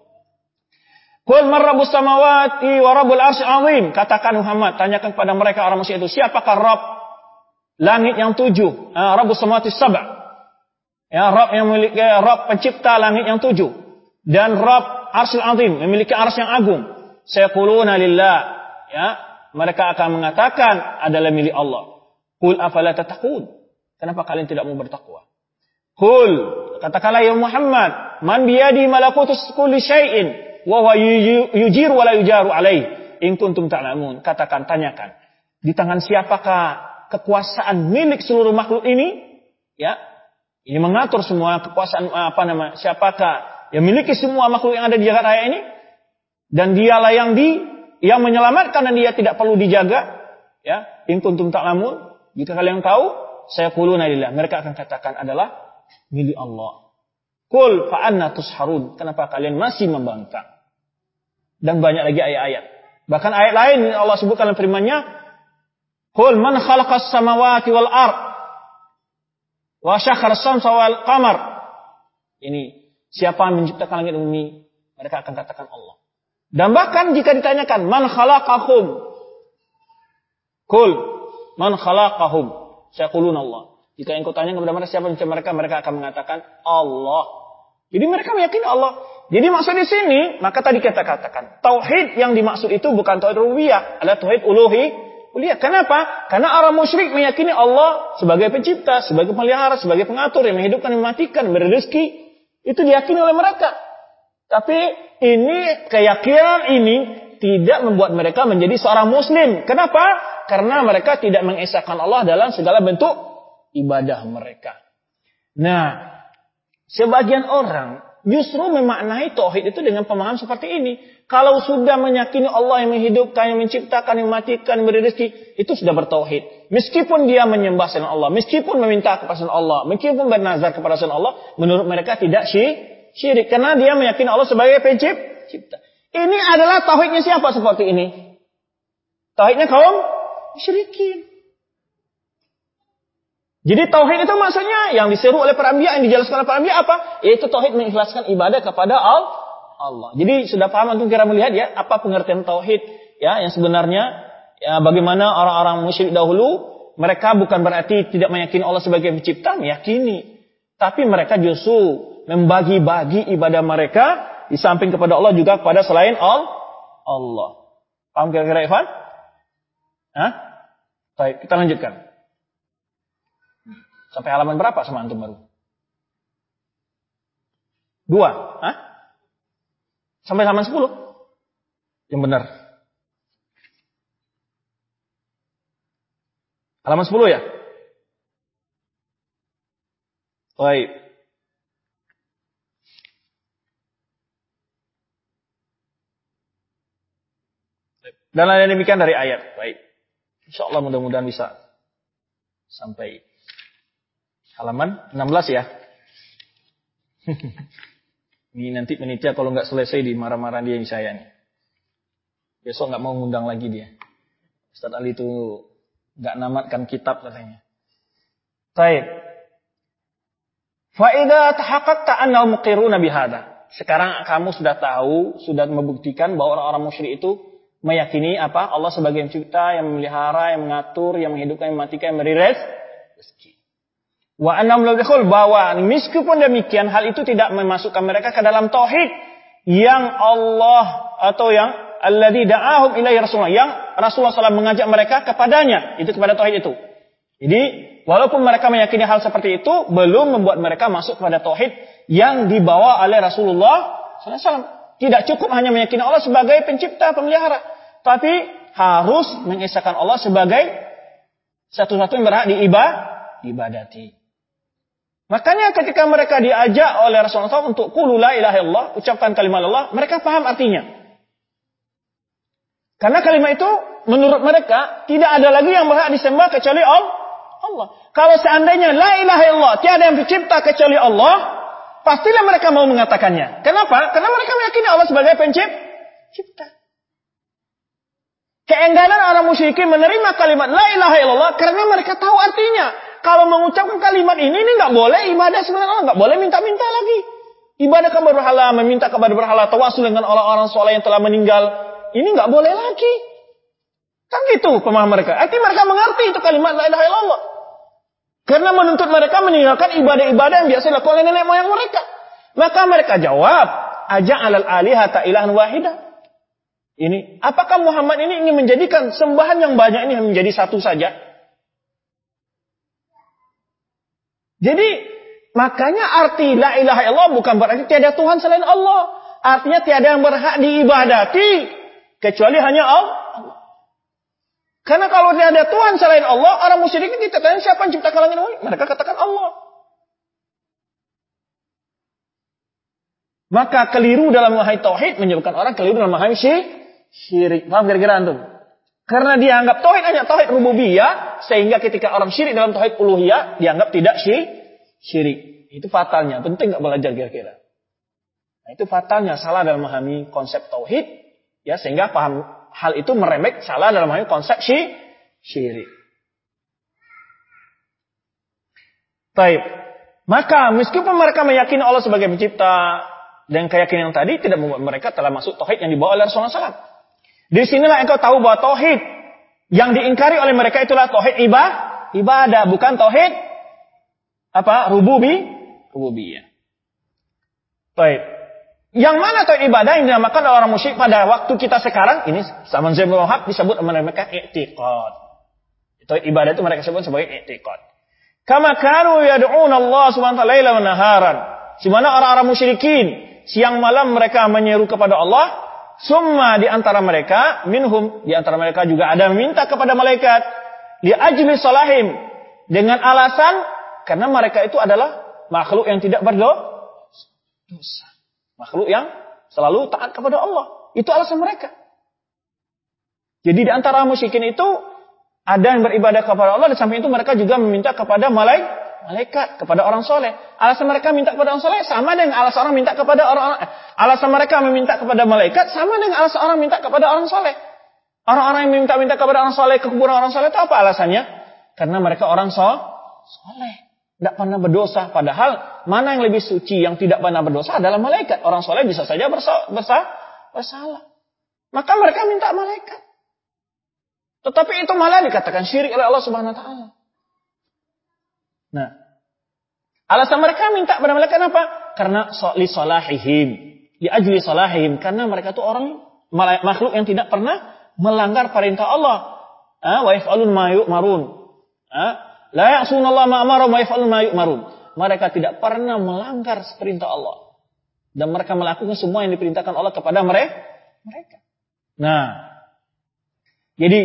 A: Kul marrabus samawati wa rabbul arsy azim. Katakan Muhammad, tanyakan kepada mereka orang musyrik itu, siapakah Rabb langit yang tujuh? Uh, rabbus samawati sab'a. Ya, Rabb yang memiliki Rabb pencipta langit yang tujuh dan Rabb arsyil azim, memiliki arsy yang agung. Sayaquluna lillah. Ya, mereka akan mengatakan adalah milik Allah. Qul afala tattaqun? Kenapa kalian tidak mau bertakwa? Qul, katakanlah ya Muhammad, man biyadi malakutus kulli syai'in wa huwa yujir wa la yujaru alaih. In kuntum ta'lamun. Katakan, tanyakan. Di tangan siapakah kekuasaan milik seluruh makhluk ini? Ya, ini mengatur semua kekuasaan apa nama siapakah yang memiliki semua makhluk yang ada di jagat raya ini? Dan dialah yang di yang menyelamatkan dan dia tidak perlu dijaga ya. In kuntum ta'lamun. Jika kalian tahu saya quluna lillah mereka akan katakan adalah milik Allah. Kul fa anna tusharun. Kenapa kalian masih membangkang dan banyak lagi ayat-ayat. Bahkan ayat lain Allah sebutkan dalam firman-Nya kul man khalaqas samawati wal ard wa syakhara samsa wal qamar. Ini siapa yang menciptakan langit dan bumi? Mereka akan katakan Allah. Dan bahkan jika ditanyakan man khalaqahum? Kul man khalaqahum? Syaqulun Allah. Jika engkau tanya kepada mereka siapa yang mereka, mereka akan mengatakan Allah. Jadi mereka meyakini Allah. Jadi maksud di sini, maka tadi kita katakan, tauhid yang dimaksud itu bukan tauhid rububiyah, adalah tauhid uluhi. Uluhiyah. Kenapa? Karena orang musyrik meyakini Allah sebagai pencipta, sebagai pelihara, sebagai pengatur yang menghidupkan, mematikan, rezeki. Itu diyakini oleh mereka. Tapi ini keyakinan ini tidak membuat mereka menjadi seorang muslim. Kenapa? Karena mereka tidak mengesahkan Allah dalam segala bentuk ibadah mereka. Nah, sebagian orang justru memaknai tauhid itu dengan pemahaman seperti ini. Kalau sudah meyakini Allah yang menghidupkan, yang menciptakan, yang mematikan, yang beri rezeki, itu sudah bertauhid. Meskipun dia menyembah selain Allah, meskipun meminta kepada Allah, meskipun bernazar kepada selain Allah, menurut mereka tidak syirik karena dia meyakini Allah sebagai pencipta. Ini adalah tauhidnya siapa seperti ini? Tauhidnya kaum musyrikin. Jadi tauhid itu maksudnya yang diseru oleh para yang dijelaskan oleh para apa? Yaitu tauhid mengikhlaskan ibadah kepada Allah. Jadi sudah paham antum kira melihat ya apa pengertian tauhid ya yang sebenarnya ya, bagaimana orang-orang musyrik dahulu mereka bukan berarti tidak meyakini Allah sebagai pencipta, meyakini. Tapi mereka justru membagi-bagi ibadah mereka di samping kepada Allah juga kepada selain Allah. Paham kira-kira Ivan? Hah? Baik, kita lanjutkan. Sampai halaman berapa sama antum baru? Dua. Hah? Sampai halaman sepuluh? Yang benar. Halaman sepuluh ya? Baik. Dan lain demikian dari ayat. Baik. Insya Allah mudah-mudahan bisa sampai Halaman 16 ya. Ini nanti penitia kalau nggak selesai di marah-marah dia yang saya nih. Besok nggak mau ngundang lagi dia. Ustaz Ali itu nggak namatkan kitab katanya. Baik. Faida tahaqqaqta annahum muqirruna bihada. Sekarang kamu sudah tahu, sudah membuktikan bahwa orang-orang musyrik itu meyakini apa? Allah sebagai pencipta, yang memelihara, yang mengatur, yang menghidupkan, yang mematikan, yang memberi rezeki. Wa annam ladkhul bahwa meskipun demikian hal itu tidak memasukkan mereka ke dalam tauhid yang Allah atau yang alladzi da'ahum ilaihi Rasulullah yang Rasulullah SAW mengajak mereka kepadanya itu kepada tauhid itu. Jadi walaupun mereka meyakini hal seperti itu belum membuat mereka masuk kepada tauhid yang dibawa oleh Rasulullah SAW. Tidak cukup hanya meyakini Allah sebagai pencipta, pemelihara, tapi harus mengisahkan Allah sebagai satu-satunya berhak diibadati. Makanya ketika mereka diajak oleh Rasulullah SAW untuk kulu la ilaha ucapkan kalimat Allah, mereka paham artinya. Karena kalimat itu menurut mereka tidak ada lagi yang berhak disembah kecuali Allah. Kalau seandainya la ilaha illallah, tiada yang dicipta kecuali Allah, pastilah mereka mau mengatakannya. Kenapa? Karena mereka meyakini Allah sebagai pencipta. Keengganan orang musyrikin menerima kalimat la ilaha illallah karena mereka tahu artinya kalau mengucapkan kalimat ini, ini nggak boleh ibadah sebenarnya Allah nggak boleh minta-minta lagi. Ibadah kepada berhala, meminta kepada berhala, tawasul dengan orang-orang soleh yang telah meninggal, ini nggak boleh lagi. Kan gitu pemahaman mereka. Arti mereka mengerti itu kalimat la ilaha illallah. Karena menuntut mereka meninggalkan ibadah-ibadah yang biasa dilakukan oleh nenek moyang mereka. Maka mereka jawab, aja alal alihata ilahan wahidah. Ini, apakah Muhammad ini ingin menjadikan sembahan yang banyak ini menjadi satu saja? Jadi makanya arti la ilaha illallah bukan berarti tiada Tuhan selain Allah. Artinya tiada yang berhak diibadati kecuali hanya Allah. Karena kalau tiada Tuhan selain Allah, orang musyrik kita tanya siapa yang ciptakan langit bumi? Mereka katakan Allah. Maka keliru dalam memahami tauhid menyebabkan orang keliru dalam memahami. Paham kira-kira antum? Karena dia anggap tauhid hanya tauhid rububiyah, sehingga ketika orang syirik dalam tauhid uluhiyah, dianggap tidak syirik. Itu fatalnya. Penting nggak belajar kira-kira. Nah, itu fatalnya salah dalam memahami konsep tauhid, ya sehingga paham hal itu meremek salah dalam memahami konsep syirik. Baik. Maka meskipun mereka meyakini Allah sebagai pencipta dan keyakinan yang tadi tidak membuat mereka telah masuk tauhid yang dibawa oleh Rasulullah SAW. Di sinilah engkau tahu bahwa tauhid yang diingkari oleh mereka itulah tauhid ibadah, ibadah bukan tauhid apa? rububi, rububiyah. Baik. Yang mana tauhid ibadah yang dinamakan orang musyrik pada waktu kita sekarang ini zaman Zain Wahab disebut oleh mereka i'tiqad. Tauhid ibadah itu mereka sebut sebagai i'tiqad. Kama kanu yad'un Allah subhanahu wa ta'ala naharan. Di mana orang-orang musyrikin siang malam mereka menyeru kepada Allah. Summa di antara mereka minhum di antara mereka juga ada meminta kepada malaikat li ajli salahim dengan alasan karena mereka itu adalah makhluk yang tidak berdosa. Makhluk yang selalu taat kepada Allah. Itu alasan mereka. Jadi di antara musyrikin itu ada yang beribadah kepada Allah, di samping itu mereka juga meminta kepada malaikat, malaikat kepada orang soleh. Alasan mereka minta kepada orang soleh sama dengan alasan orang minta kepada orang, orang alasan mereka meminta kepada malaikat sama dengan alasan orang minta kepada orang soleh. Orang-orang yang minta-minta kepada orang soleh ke kuburan orang soleh itu apa alasannya? Karena mereka orang so soleh, tidak pernah berdosa. Padahal mana yang lebih suci yang tidak pernah berdosa adalah malaikat. Orang soleh bisa saja bersa bersalah. Maka mereka minta malaikat. Tetapi itu malah dikatakan syirik oleh Allah Subhanahu wa taala. Nah, alasan mereka minta kepada malaikat apa? Karena li salahihim, di ajli salahihim, karena mereka itu orang makhluk yang tidak pernah melanggar perintah Allah. Ah, wa yaf'alun ma yu'marun. Ah, la ya'sunallaha ma amara wa yaf'alun ma yu'marun. Mereka tidak pernah melanggar perintah Allah. Dan mereka melakukan semua yang diperintahkan Allah kepada mereka. Nah, jadi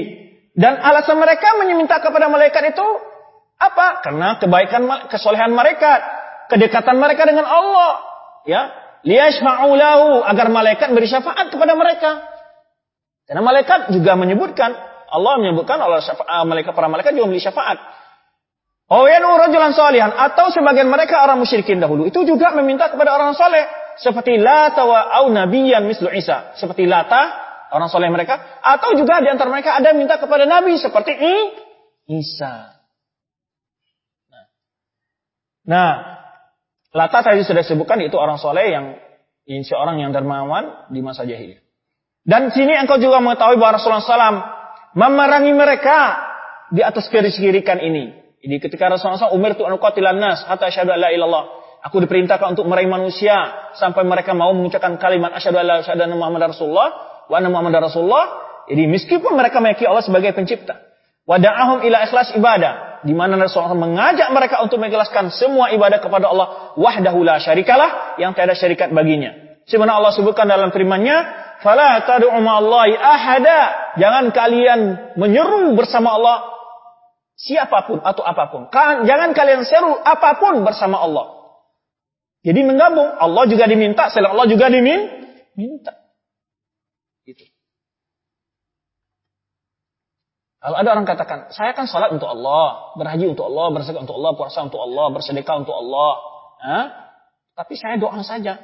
A: dan alasan mereka meminta kepada malaikat itu apa? Karena kebaikan kesolehan mereka, kedekatan mereka dengan Allah, ya. Liyashfa'u lahu agar malaikat beri syafaat kepada mereka. Karena malaikat juga menyebutkan Allah menyebutkan Allah syafaat, malaikat para malaikat juga memberi syafaat. Oh ya rajulan salihan atau sebagian mereka orang musyrikin dahulu itu juga meminta kepada orang soleh seperti Lata wa au nabiyan mislu Isa seperti Lata orang soleh mereka, atau juga di antara mereka ada minta kepada Nabi seperti Isa. Nah, Lata tadi sudah disebutkan itu orang soleh yang insya orang yang dermawan di masa jahiliyah. Dan sini engkau juga mengetahui bahwa Rasulullah SAW memerangi mereka di atas kerisirikan ini. Jadi ketika Rasulullah SAW umir tu anuqatilan nas hatta asyhadu alla ilallah. Aku diperintahkan untuk meraih manusia sampai mereka mau mengucapkan kalimat asyhadu alla ilaha illallah Muhammad Rasulullah wa anna Muhammad Rasulullah. Jadi meskipun mereka meyakini Allah sebagai pencipta, wada'ahum ila ikhlas ibadah, di mana Rasulullah mengajak mereka untuk mengikhlaskan semua ibadah kepada Allah wahdahu la syarikalah yang tiada syarikat baginya. Sebagaimana Allah sebutkan dalam firman-Nya, "Fala tad'u ma'allahi ahada." Jangan kalian menyeru bersama Allah siapa pun atau apa pun. Jangan kalian seru apa pun bersama Allah. Jadi menggabung, Allah juga diminta, selain Allah juga diminta. Itu. Kalau ada orang katakan, saya kan salat untuk Allah, berhaji untuk Allah, berzakat untuk Allah, puasa untuk Allah, bersedekah untuk Allah. Hah? Tapi saya doa saja.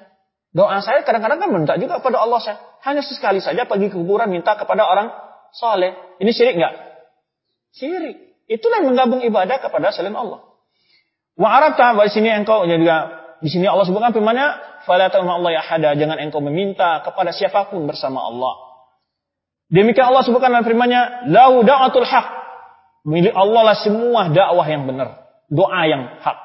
A: Doa saya kadang-kadang kan minta juga kepada Allah saya. Hanya sesekali saja pergi ke kuburan minta kepada orang soleh. Ini syirik nggak? Syirik. Itulah yang menggabung ibadah kepada selain Allah. Wa arabta di sini engkau juga di sini Allah sebutkan firman-Nya Fala Allah ya hada. Jangan engkau meminta kepada siapa pun bersama Allah. Demikian Allah sebutkan dalam firman-Nya, "Lahu da'atul haq." Milik Allah lah semua dakwah yang benar, doa yang hak.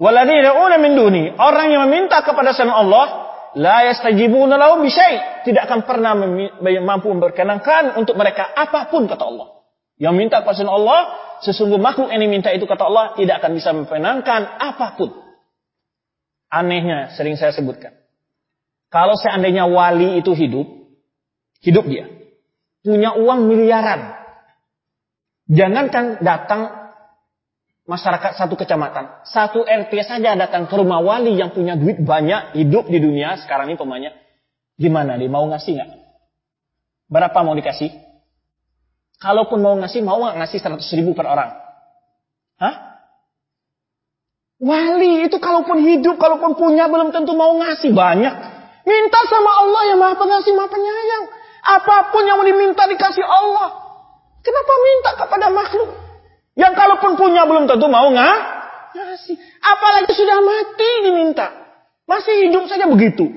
A: Waladzina min duni, orang yang meminta kepada selain Allah, la yastajibuna lahu bisyai, tidak akan pernah mampu memperkenankan untuk mereka apa pun kata Allah. Yang minta kepada selain Allah, sesungguh makhluk yang diminta itu kata Allah tidak akan bisa memperkenankan apa pun. Anehnya sering saya sebutkan. Kalau seandainya wali itu hidup, hidup dia. Punya uang miliaran. Jangankan datang masyarakat satu kecamatan. Satu RT saja datang ke rumah wali yang punya duit banyak, hidup di dunia sekarang ini pemanya. Gimana dia mau ngasih nggak? Berapa mau dikasih? Kalaupun mau ngasih, mau nggak ngasih 100 ribu per orang? Hah? Wali itu kalaupun hidup, kalaupun punya belum tentu mau ngasih banyak. Minta sama Allah yang maha pengasih, maha penyayang. Apa pun yang diminta dikasih Allah. Kenapa minta kepada makhluk? Yang kalaupun punya belum tentu mau nggak Ngasih. Apalagi sudah mati diminta. Masih hidup saja begitu.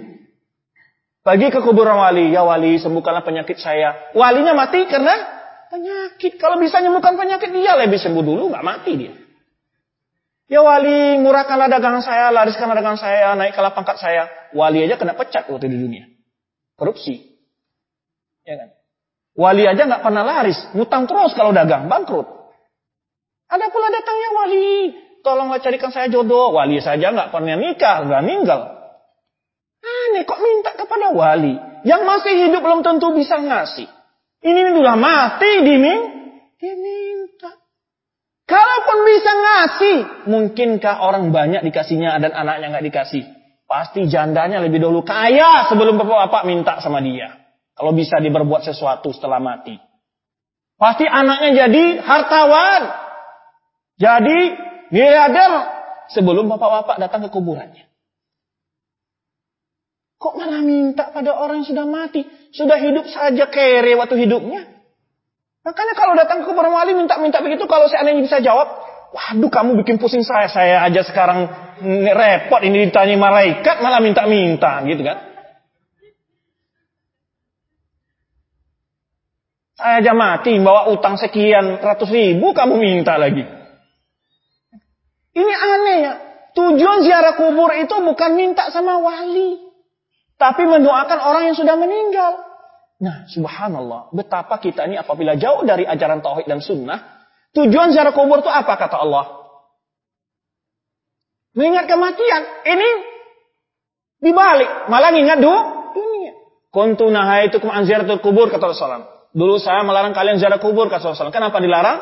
A: Bagi ke kuburan wali, ya wali sembuhkanlah penyakit saya. Walinya mati karena penyakit. Kalau bisa nyembuhkan penyakit dia lebih sembuh dulu, nggak mati dia. Ya wali, murahkanlah dagangan saya, lariskanlah dagangan saya, naikkanlah pangkat saya. Wali aja kena pecat waktu di dunia. Korupsi. Ya kan? Wali aja nggak pernah laris, ngutang terus kalau dagang, bangkrut. Ada pula datangnya wali, tolonglah carikan saya jodoh. Wali saja nggak pernah nikah, nggak meninggal. Aneh kok minta kepada wali. Yang masih hidup belum tentu bisa ngasih. Ini sudah mati dimin, dia minta. Kalaupun bisa ngasih, mungkinkah orang banyak dikasihnya dan anaknya nggak dikasih? Pasti jandanya lebih dulu kaya sebelum bapak-bapak minta sama dia. Kalau bisa diberbuat sesuatu setelah mati. Pasti anaknya jadi hartawan. Jadi miliarder sebelum bapak-bapak datang ke kuburannya. Kok malah minta pada orang yang sudah mati? Sudah hidup saja kere waktu hidupnya. Makanya kalau datang ke kuburan wali minta-minta begitu, kalau seandainya bisa jawab, waduh kamu bikin pusing saya, saya aja sekarang repot ini ditanya malaikat malah minta-minta gitu kan. Saya aja mati bawa utang sekian ratus ribu kamu minta lagi. Ini aneh ya. Tujuan ziarah kubur itu bukan minta sama wali. Tapi mendoakan orang yang sudah meninggal. Nah, subhanallah. Betapa kita ini apabila jauh dari ajaran tauhid dan sunnah. Tujuan ziarah kubur itu apa kata Allah? Mengingat kematian. Ini dibalik. Malah ingat du, dunia. Kuntu nahaitukum an kubur kata Rasulullah. Dulu saya melarang kalian ziarah kubur kata Rasulullah. Kenapa dilarang?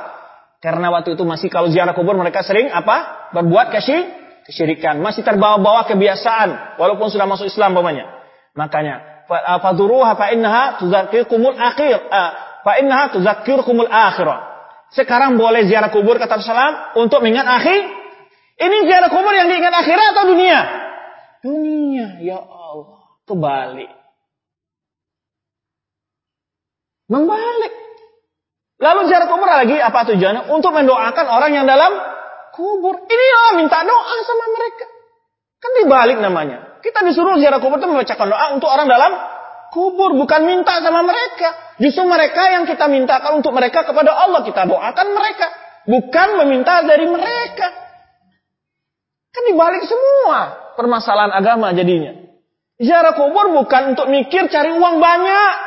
A: Karena waktu itu masih kalau ziarah kubur mereka sering apa? Berbuat kasih kesyirikan. Masih terbawa-bawa kebiasaan. Walaupun sudah masuk Islam namanya. Makanya faduruha fa innaha tuzakkirkumul akhir. Fa innaha tuzakkirkumul akhirah. Sekarang boleh ziarah kubur kata Rasulullah untuk mengingat akhir. Ini ziarah kubur yang diingat akhirat atau dunia? Dunia, ya Allah. Kebalik. Membalik. Lalu ziarah kubur lagi apa tujuannya? Untuk mendoakan orang yang dalam kubur. Ini oh, minta doa sama mereka. Kan dibalik namanya. Kita disuruh ziarah kubur itu membacakan doa untuk orang dalam kubur, bukan minta sama mereka. Justru mereka yang kita mintakan untuk mereka kepada Allah, kita doakan mereka, bukan meminta dari mereka. Kan dibalik semua permasalahan agama jadinya. Ziarah kubur bukan untuk mikir cari uang banyak.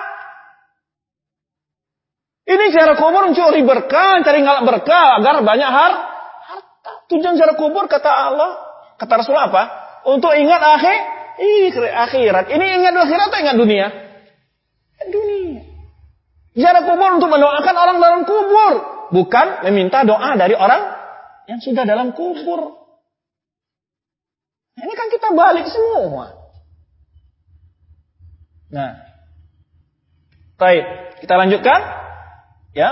A: Ini ziarah kubur mencuri berkah, cari ngalak berkah agar banyak har harta. Tujuan ziarah kubur kata Allah, kata Rasulullah apa? Untuk ingat akhir, akhirat. Ini ingat akhirat atau ingat dunia? Dunia. Ziarah kubur untuk mendoakan orang dalam kubur. Bukan meminta doa dari orang yang sudah dalam kubur. Ini kan kita balik semua. Nah. Baik, kita lanjutkan. Ya.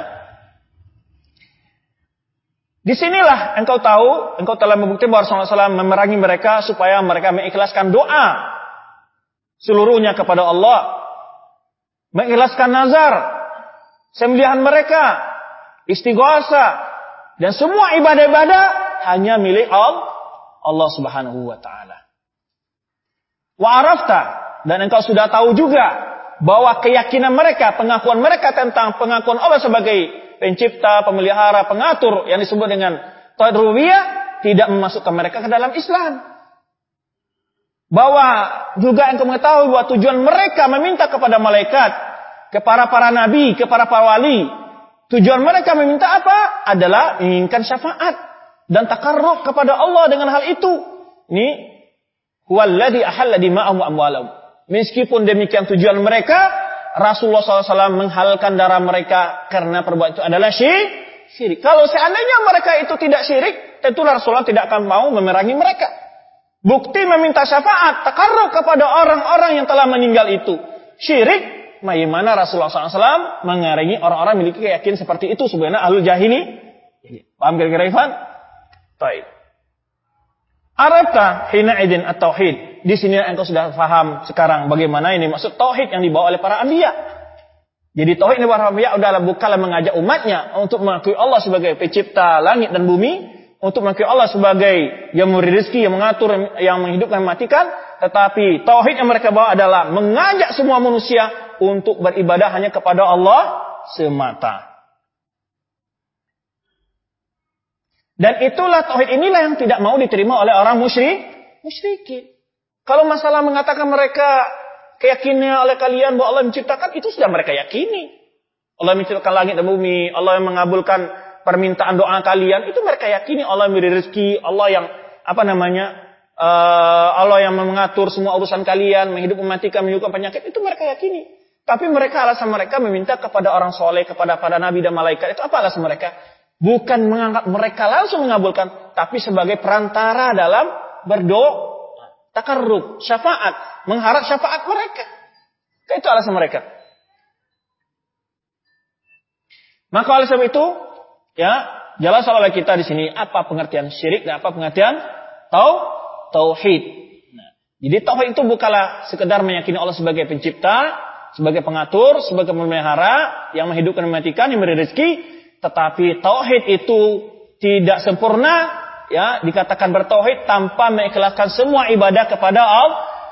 A: Di sinilah engkau tahu, engkau telah membuktikan bahwa Rasulullah SAW memerangi mereka supaya mereka mengikhlaskan doa seluruhnya kepada Allah. Mengikhlaskan nazar, sembelihan mereka, istighosa, dan semua ibadah-ibadah hanya milik Allah, Allah Subhanahu wa taala. Wa arafta dan engkau sudah tahu juga bahwa keyakinan mereka, pengakuan mereka tentang pengakuan Allah sebagai pencipta, pemelihara, pengatur yang disebut dengan Tauhid Rububiyah tidak memasukkan mereka ke dalam Islam. Bahwa juga yang mengetahui bahwa tujuan mereka meminta kepada malaikat, kepada para nabi, kepada para wali, tujuan mereka meminta apa? Adalah menginginkan syafaat dan takarrub kepada Allah dengan hal itu. Ini huwallazi ahalla dima'ahum amwalahum. Meskipun demikian tujuan mereka, Rasulullah SAW menghalalkan darah mereka karena perbuatan itu adalah syirik. Kalau seandainya mereka itu tidak syirik, tentu Rasulullah tidak akan mau memerangi mereka. Bukti meminta syafaat, takarruk kepada orang-orang yang telah meninggal itu. Syirik, bagaimana Rasulullah SAW mengarengi orang-orang memiliki keyakinan seperti itu sebenarnya ahlul jahili. Paham kira-kira Ivan? Baik. Arabta hina idin at-tauhid. Di sini engkau sudah paham sekarang bagaimana ini maksud tauhid yang dibawa oleh para anbiya. Jadi tauhid para anbiya adalah bukanlah mengajak umatnya untuk mengakui Allah sebagai pencipta langit dan bumi, untuk mengakui Allah sebagai yang memberi rezeki, yang mengatur, yang menghidupkan, mematikan, tetapi tauhid yang mereka bawa adalah mengajak semua manusia untuk beribadah hanya kepada Allah semata. Dan itulah tauhid inilah yang tidak mau diterima oleh orang musyrik, musyrikin. Kalau masalah mengatakan mereka keyakinan oleh kalian bahwa Allah menciptakan itu sudah mereka yakini. Allah menciptakan langit dan bumi, Allah yang mengabulkan permintaan doa kalian itu mereka yakini Allah yang memberi rezeki, Allah yang apa namanya uh, Allah yang mengatur semua urusan kalian, menghidup mematikan, menyembuhkan penyakit, itu mereka yakini. Tapi mereka alasan mereka meminta kepada orang soleh, kepada para nabi dan malaikat. Itu apa alasan mereka? Bukan menganggap mereka langsung mengabulkan, tapi sebagai perantara dalam berdoa, takarrub, syafaat, mengharap syafaat mereka. Itu alasan mereka. Maka oleh sebab itu, ya, jelas oleh kita di sini apa pengertian syirik dan apa pengertian tau tauhid. Nah, jadi tauhid itu bukanlah sekedar meyakini Allah sebagai pencipta, sebagai pengatur, sebagai pemelihara, yang menghidupkan dan mematikan, yang memberi rezeki, tetapi tauhid itu tidak sempurna ya dikatakan bertauhid tanpa mengikhlaskan semua ibadah kepada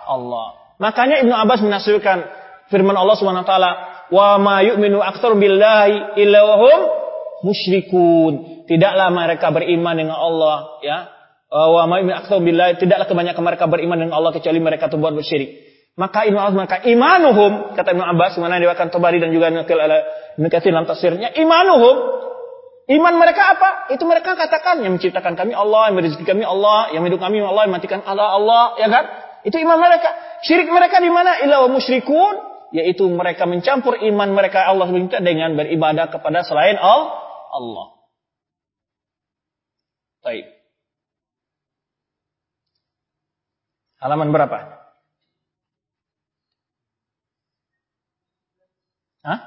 A: Allah. Makanya Ibnu Abbas menafsirkan firman Allah Subhanahu wa taala, "Wa ma yu'minu aktsar billahi illa hum musyrikun." Tidaklah mereka beriman dengan Allah, ya, wa ma aktsar billahi tidaklah kebanyakan mereka beriman dengan Allah kecuali mereka buat bersyirik. Maka Ibnu Abbas maka imanuhum kata Ibnu Abbas mana diwakilkan Tabari dan juga nakil ala Ibnu dalam tafsirnya imanuhum iman mereka apa? Itu mereka katakan yang menciptakan kami Allah, yang merizki kami Allah, yang hidup kami Allah, yang matikan Allah Allah, ya kan? Itu iman mereka. Syirik mereka di mana? Ila wa musyrikun, yaitu mereka mencampur iman mereka Allah dengan beribadah kepada selain Allah. Baik. Halaman berapa? Hah?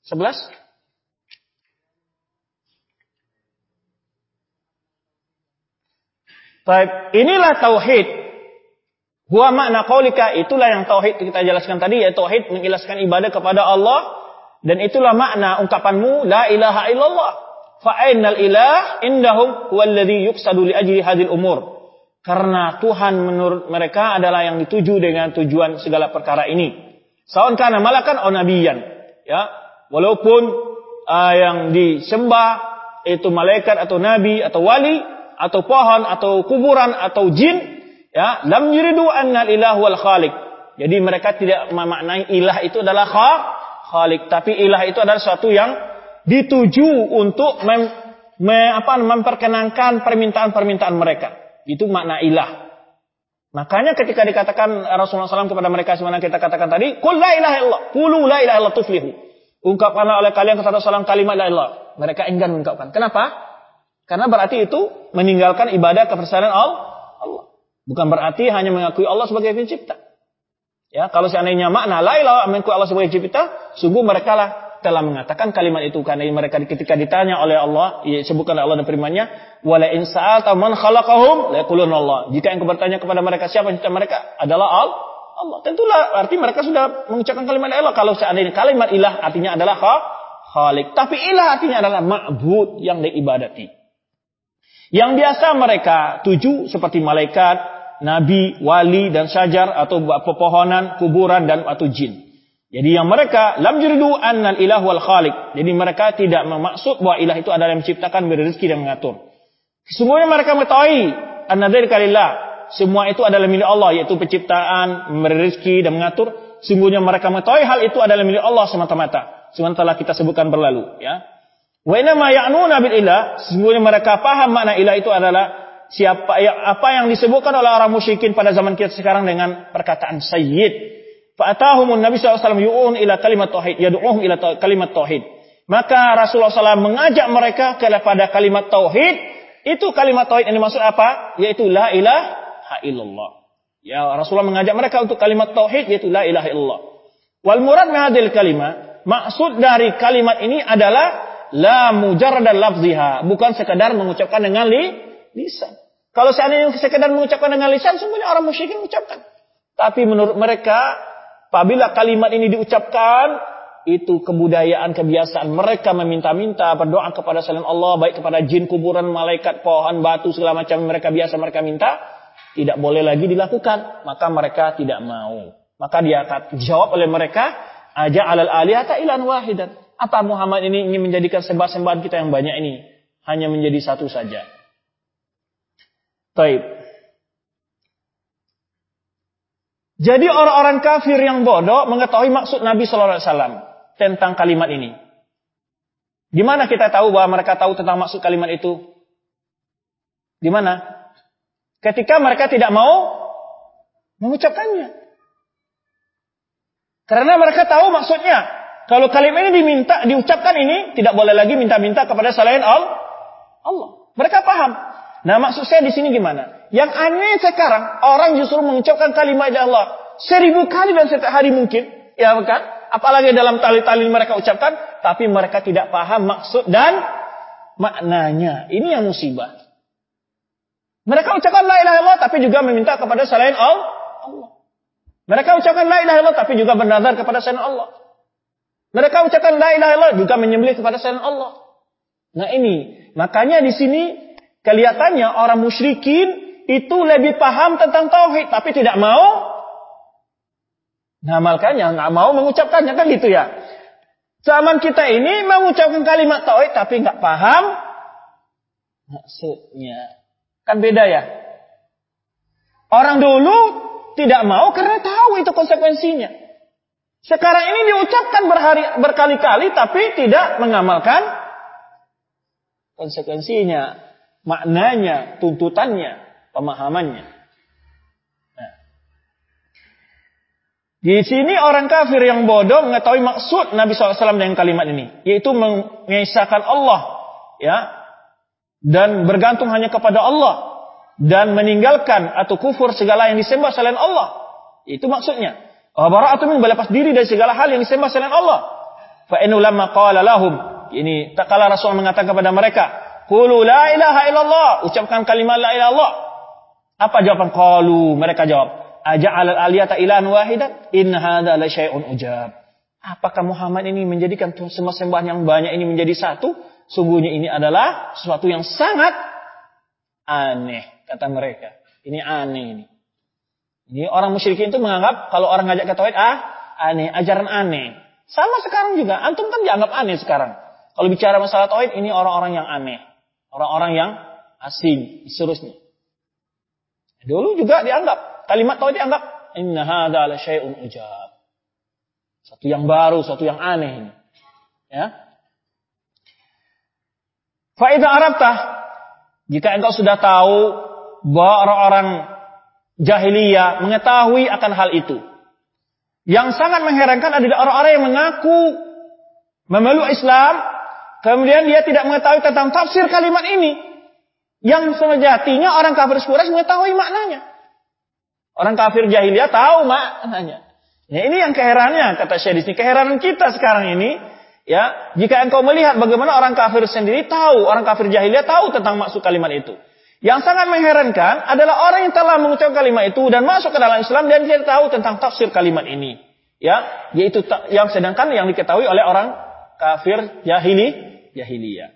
A: Sebelas? Baik, inilah tauhid. Huwa makna qaulika, itulah yang tauhid kita jelaskan tadi ya tauhid mengilaskan ibadah kepada Allah dan itulah makna ungkapanmu la ilaha illallah. Fa ainal ilah indahum huwallazi yuqsadu li ajli hadhil umur. Karena Tuhan menurut mereka adalah yang dituju dengan tujuan segala perkara ini. Sawan karena malakan o nabiyan. Ya, walaupun uh, yang disembah itu malaikat atau nabi atau wali atau pohon atau kuburan atau jin, ya, lam yuridu anna ilah wal khaliq. Jadi mereka tidak memaknai ilah itu adalah khalik, tapi ilah itu adalah sesuatu yang dituju untuk mem, me, apa, memperkenankan permintaan-permintaan mereka. Itu makna ilah. Makanya ketika dikatakan Rasulullah SAW kepada mereka sebenarnya kita katakan tadi, Kul la ilaha illallah, Kulu la tuflihu. Ungkapkanlah oleh kalian kata Rasulullah SAW kalimat la Mereka enggan mengungkapkan. Kenapa? Karena berarti itu meninggalkan ibadah kebesaran Allah. Bukan berarti hanya mengakui Allah sebagai pencipta. Ya, kalau seandainya makna la ilaha mengakui Allah sebagai pencipta, sungguh mereka lah telah mengatakan kalimat itu karena mereka ketika ditanya oleh Allah, ya, sebutkan Allah dan firman-Nya, "Wala in sa'alta man khalaqahum la Allah." Jika engkau bertanya kepada mereka siapa yang mereka adalah Allah. Tentulah arti mereka sudah mengucapkan kalimat Allah. Kalau seandainya kalimat ilah artinya adalah khalik. Tapi ilah artinya adalah ma'bud yang diibadati. Yang biasa mereka tuju seperti malaikat, nabi, wali dan syajar atau pepohonan, kuburan dan atau jin. Jadi yang mereka lam yuridu annal ilah wal khaliq. Jadi mereka tidak memaksud bahwa ilah itu adalah yang menciptakan, memberi rezeki dan mengatur. Sesungguhnya mereka mengetahui anna kalillah. Semua itu adalah milik Allah yaitu penciptaan, memberi rezeki dan mengatur. Sungguhnya mereka mengetahui hal itu adalah milik Allah semata-mata. Sementara kita sebutkan berlalu, ya. Wa inna ya'nuna bil ilah, sesungguhnya mereka paham makna ilah itu adalah siapa ya, apa yang disebutkan oleh orang musyrikin pada zaman kita sekarang dengan perkataan sayyid Fa'atahumun Nabi SAW yu'un ila kalimat tauhid, yad'uhum ila kalimat tauhid. Maka Rasulullah SAW mengajak mereka kepada kalimat tauhid. Itu kalimat tauhid yang dimaksud apa? Yaitu la ilaha illallah. Ya Rasulullah mengajak mereka untuk kalimat tauhid yaitu la ilaha illallah. Wal murad min kalimat, maksud dari kalimat ini adalah la mujarrad lafziha, bukan sekadar mengucapkan dengan li, lisan. Kalau seandainya sekadar mengucapkan dengan lisan, semuanya orang musyrikin mengucapkan. Tapi menurut mereka Apabila kalimat ini diucapkan, itu kebudayaan, kebiasaan mereka meminta-minta, berdoa kepada selain Allah, baik kepada jin, kuburan, malaikat, pohon, batu, segala macam mereka biasa mereka minta, tidak boleh lagi dilakukan. Maka mereka tidak mau. Maka dia dijawab oleh mereka, aja alal alihata ilan wahidan. Apa Muhammad ini ingin menjadikan sembah-sembahan kita yang banyak ini hanya menjadi satu saja? Taib. Jadi orang-orang kafir yang bodoh mengetahui maksud Nabi Sallallahu Alaihi Wasallam tentang kalimat ini. Gimana kita tahu bahwa mereka tahu tentang maksud kalimat itu? Di mana? Ketika mereka tidak mau mengucapkannya. Karena mereka tahu maksudnya. Kalau kalimat ini diminta, diucapkan ini, tidak boleh lagi minta-minta kepada selain Allah. Mereka paham. Nah maksud saya di sini gimana? Yang aneh sekarang, orang justru mengucapkan kalimat Allah seribu kali dan setiap hari mungkin. Ya kan? apalagi dalam tali-tali mereka ucapkan, tapi mereka tidak paham maksud dan maknanya. Ini yang musibah. Mereka ucapkan la ilaha illallah tapi juga meminta kepada selain Allah. Mereka ucapkan la ilaha illallah tapi juga bernazar kepada selain Allah. Mereka ucapkan la ilaha illallah juga menyembelih kepada selain Allah. Nah ini, makanya di sini kelihatannya orang musyrikin itu lebih paham tentang tauhid tapi tidak mau Ngamalkannya, nggak mau mengucapkannya kan gitu ya. Zaman kita ini mengucapkan kalimat tauhid tapi nggak paham maksudnya. Kan beda ya. Orang dulu tidak mau karena tahu itu konsekuensinya. Sekarang ini diucapkan berhari, berkali-kali tapi tidak mengamalkan konsekuensinya, maknanya, tuntutannya, pemahamannya. Di sini orang kafir yang bodoh mengetahui maksud Nabi SAW dengan kalimat ini, yaitu mengisahkan Allah, ya, dan bergantung hanya kepada Allah dan meninggalkan atau kufur segala yang disembah selain Allah. Itu maksudnya. Bara'atu min berlepas diri dari segala hal yang disembah selain Allah. Fa lamma qala lahum. Ini tak kala Rasul mengatakan kepada mereka, "Qulu la ilaha illallah." Ucapkan kalimat la ilaha illallah. Apa jawaban qalu? Mereka jawab, Aja'al aliyata ilahan wahidan? In hadza la syai'un ujab. Apakah Muhammad ini menjadikan semua sembahan yang banyak ini menjadi satu? Sungguhnya ini adalah sesuatu yang sangat aneh, kata mereka. Ini aneh ini. Ini orang musyrikin itu menganggap kalau orang ngajak ke tauhid ah aneh, ajaran aneh. Sama sekarang juga, antum kan dianggap aneh sekarang. Kalau bicara masalah tauhid ini orang-orang yang aneh, orang-orang yang asing, seterusnya. Dulu juga dianggap Kalimat tauhid dianggap inna hadza la syai'un ujab. Satu yang baru, satu yang aneh ini. Ya. Faida Arabtah, jika engkau sudah tahu bahwa orang-orang jahiliyah mengetahui akan hal itu. Yang sangat mengherankan adalah orang-orang yang mengaku memeluk Islam, kemudian dia tidak mengetahui tentang tafsir kalimat ini. Yang sejatinya orang kafir Quraisy mengetahui maknanya. Orang kafir jahiliyah tahu maknanya. Ya, ini yang keheranannya kata Syekh di. Keheranan kita sekarang ini, ya, jika engkau melihat bagaimana orang kafir sendiri tahu, orang kafir jahiliyah tahu tentang maksud kalimat itu. Yang sangat mengherankan adalah orang yang telah mengucapkan kalimat itu dan masuk ke dalam Islam dan dia tahu tentang tafsir kalimat ini. Ya, yaitu yang sedangkan yang diketahui oleh orang kafir jahili jahiliyah.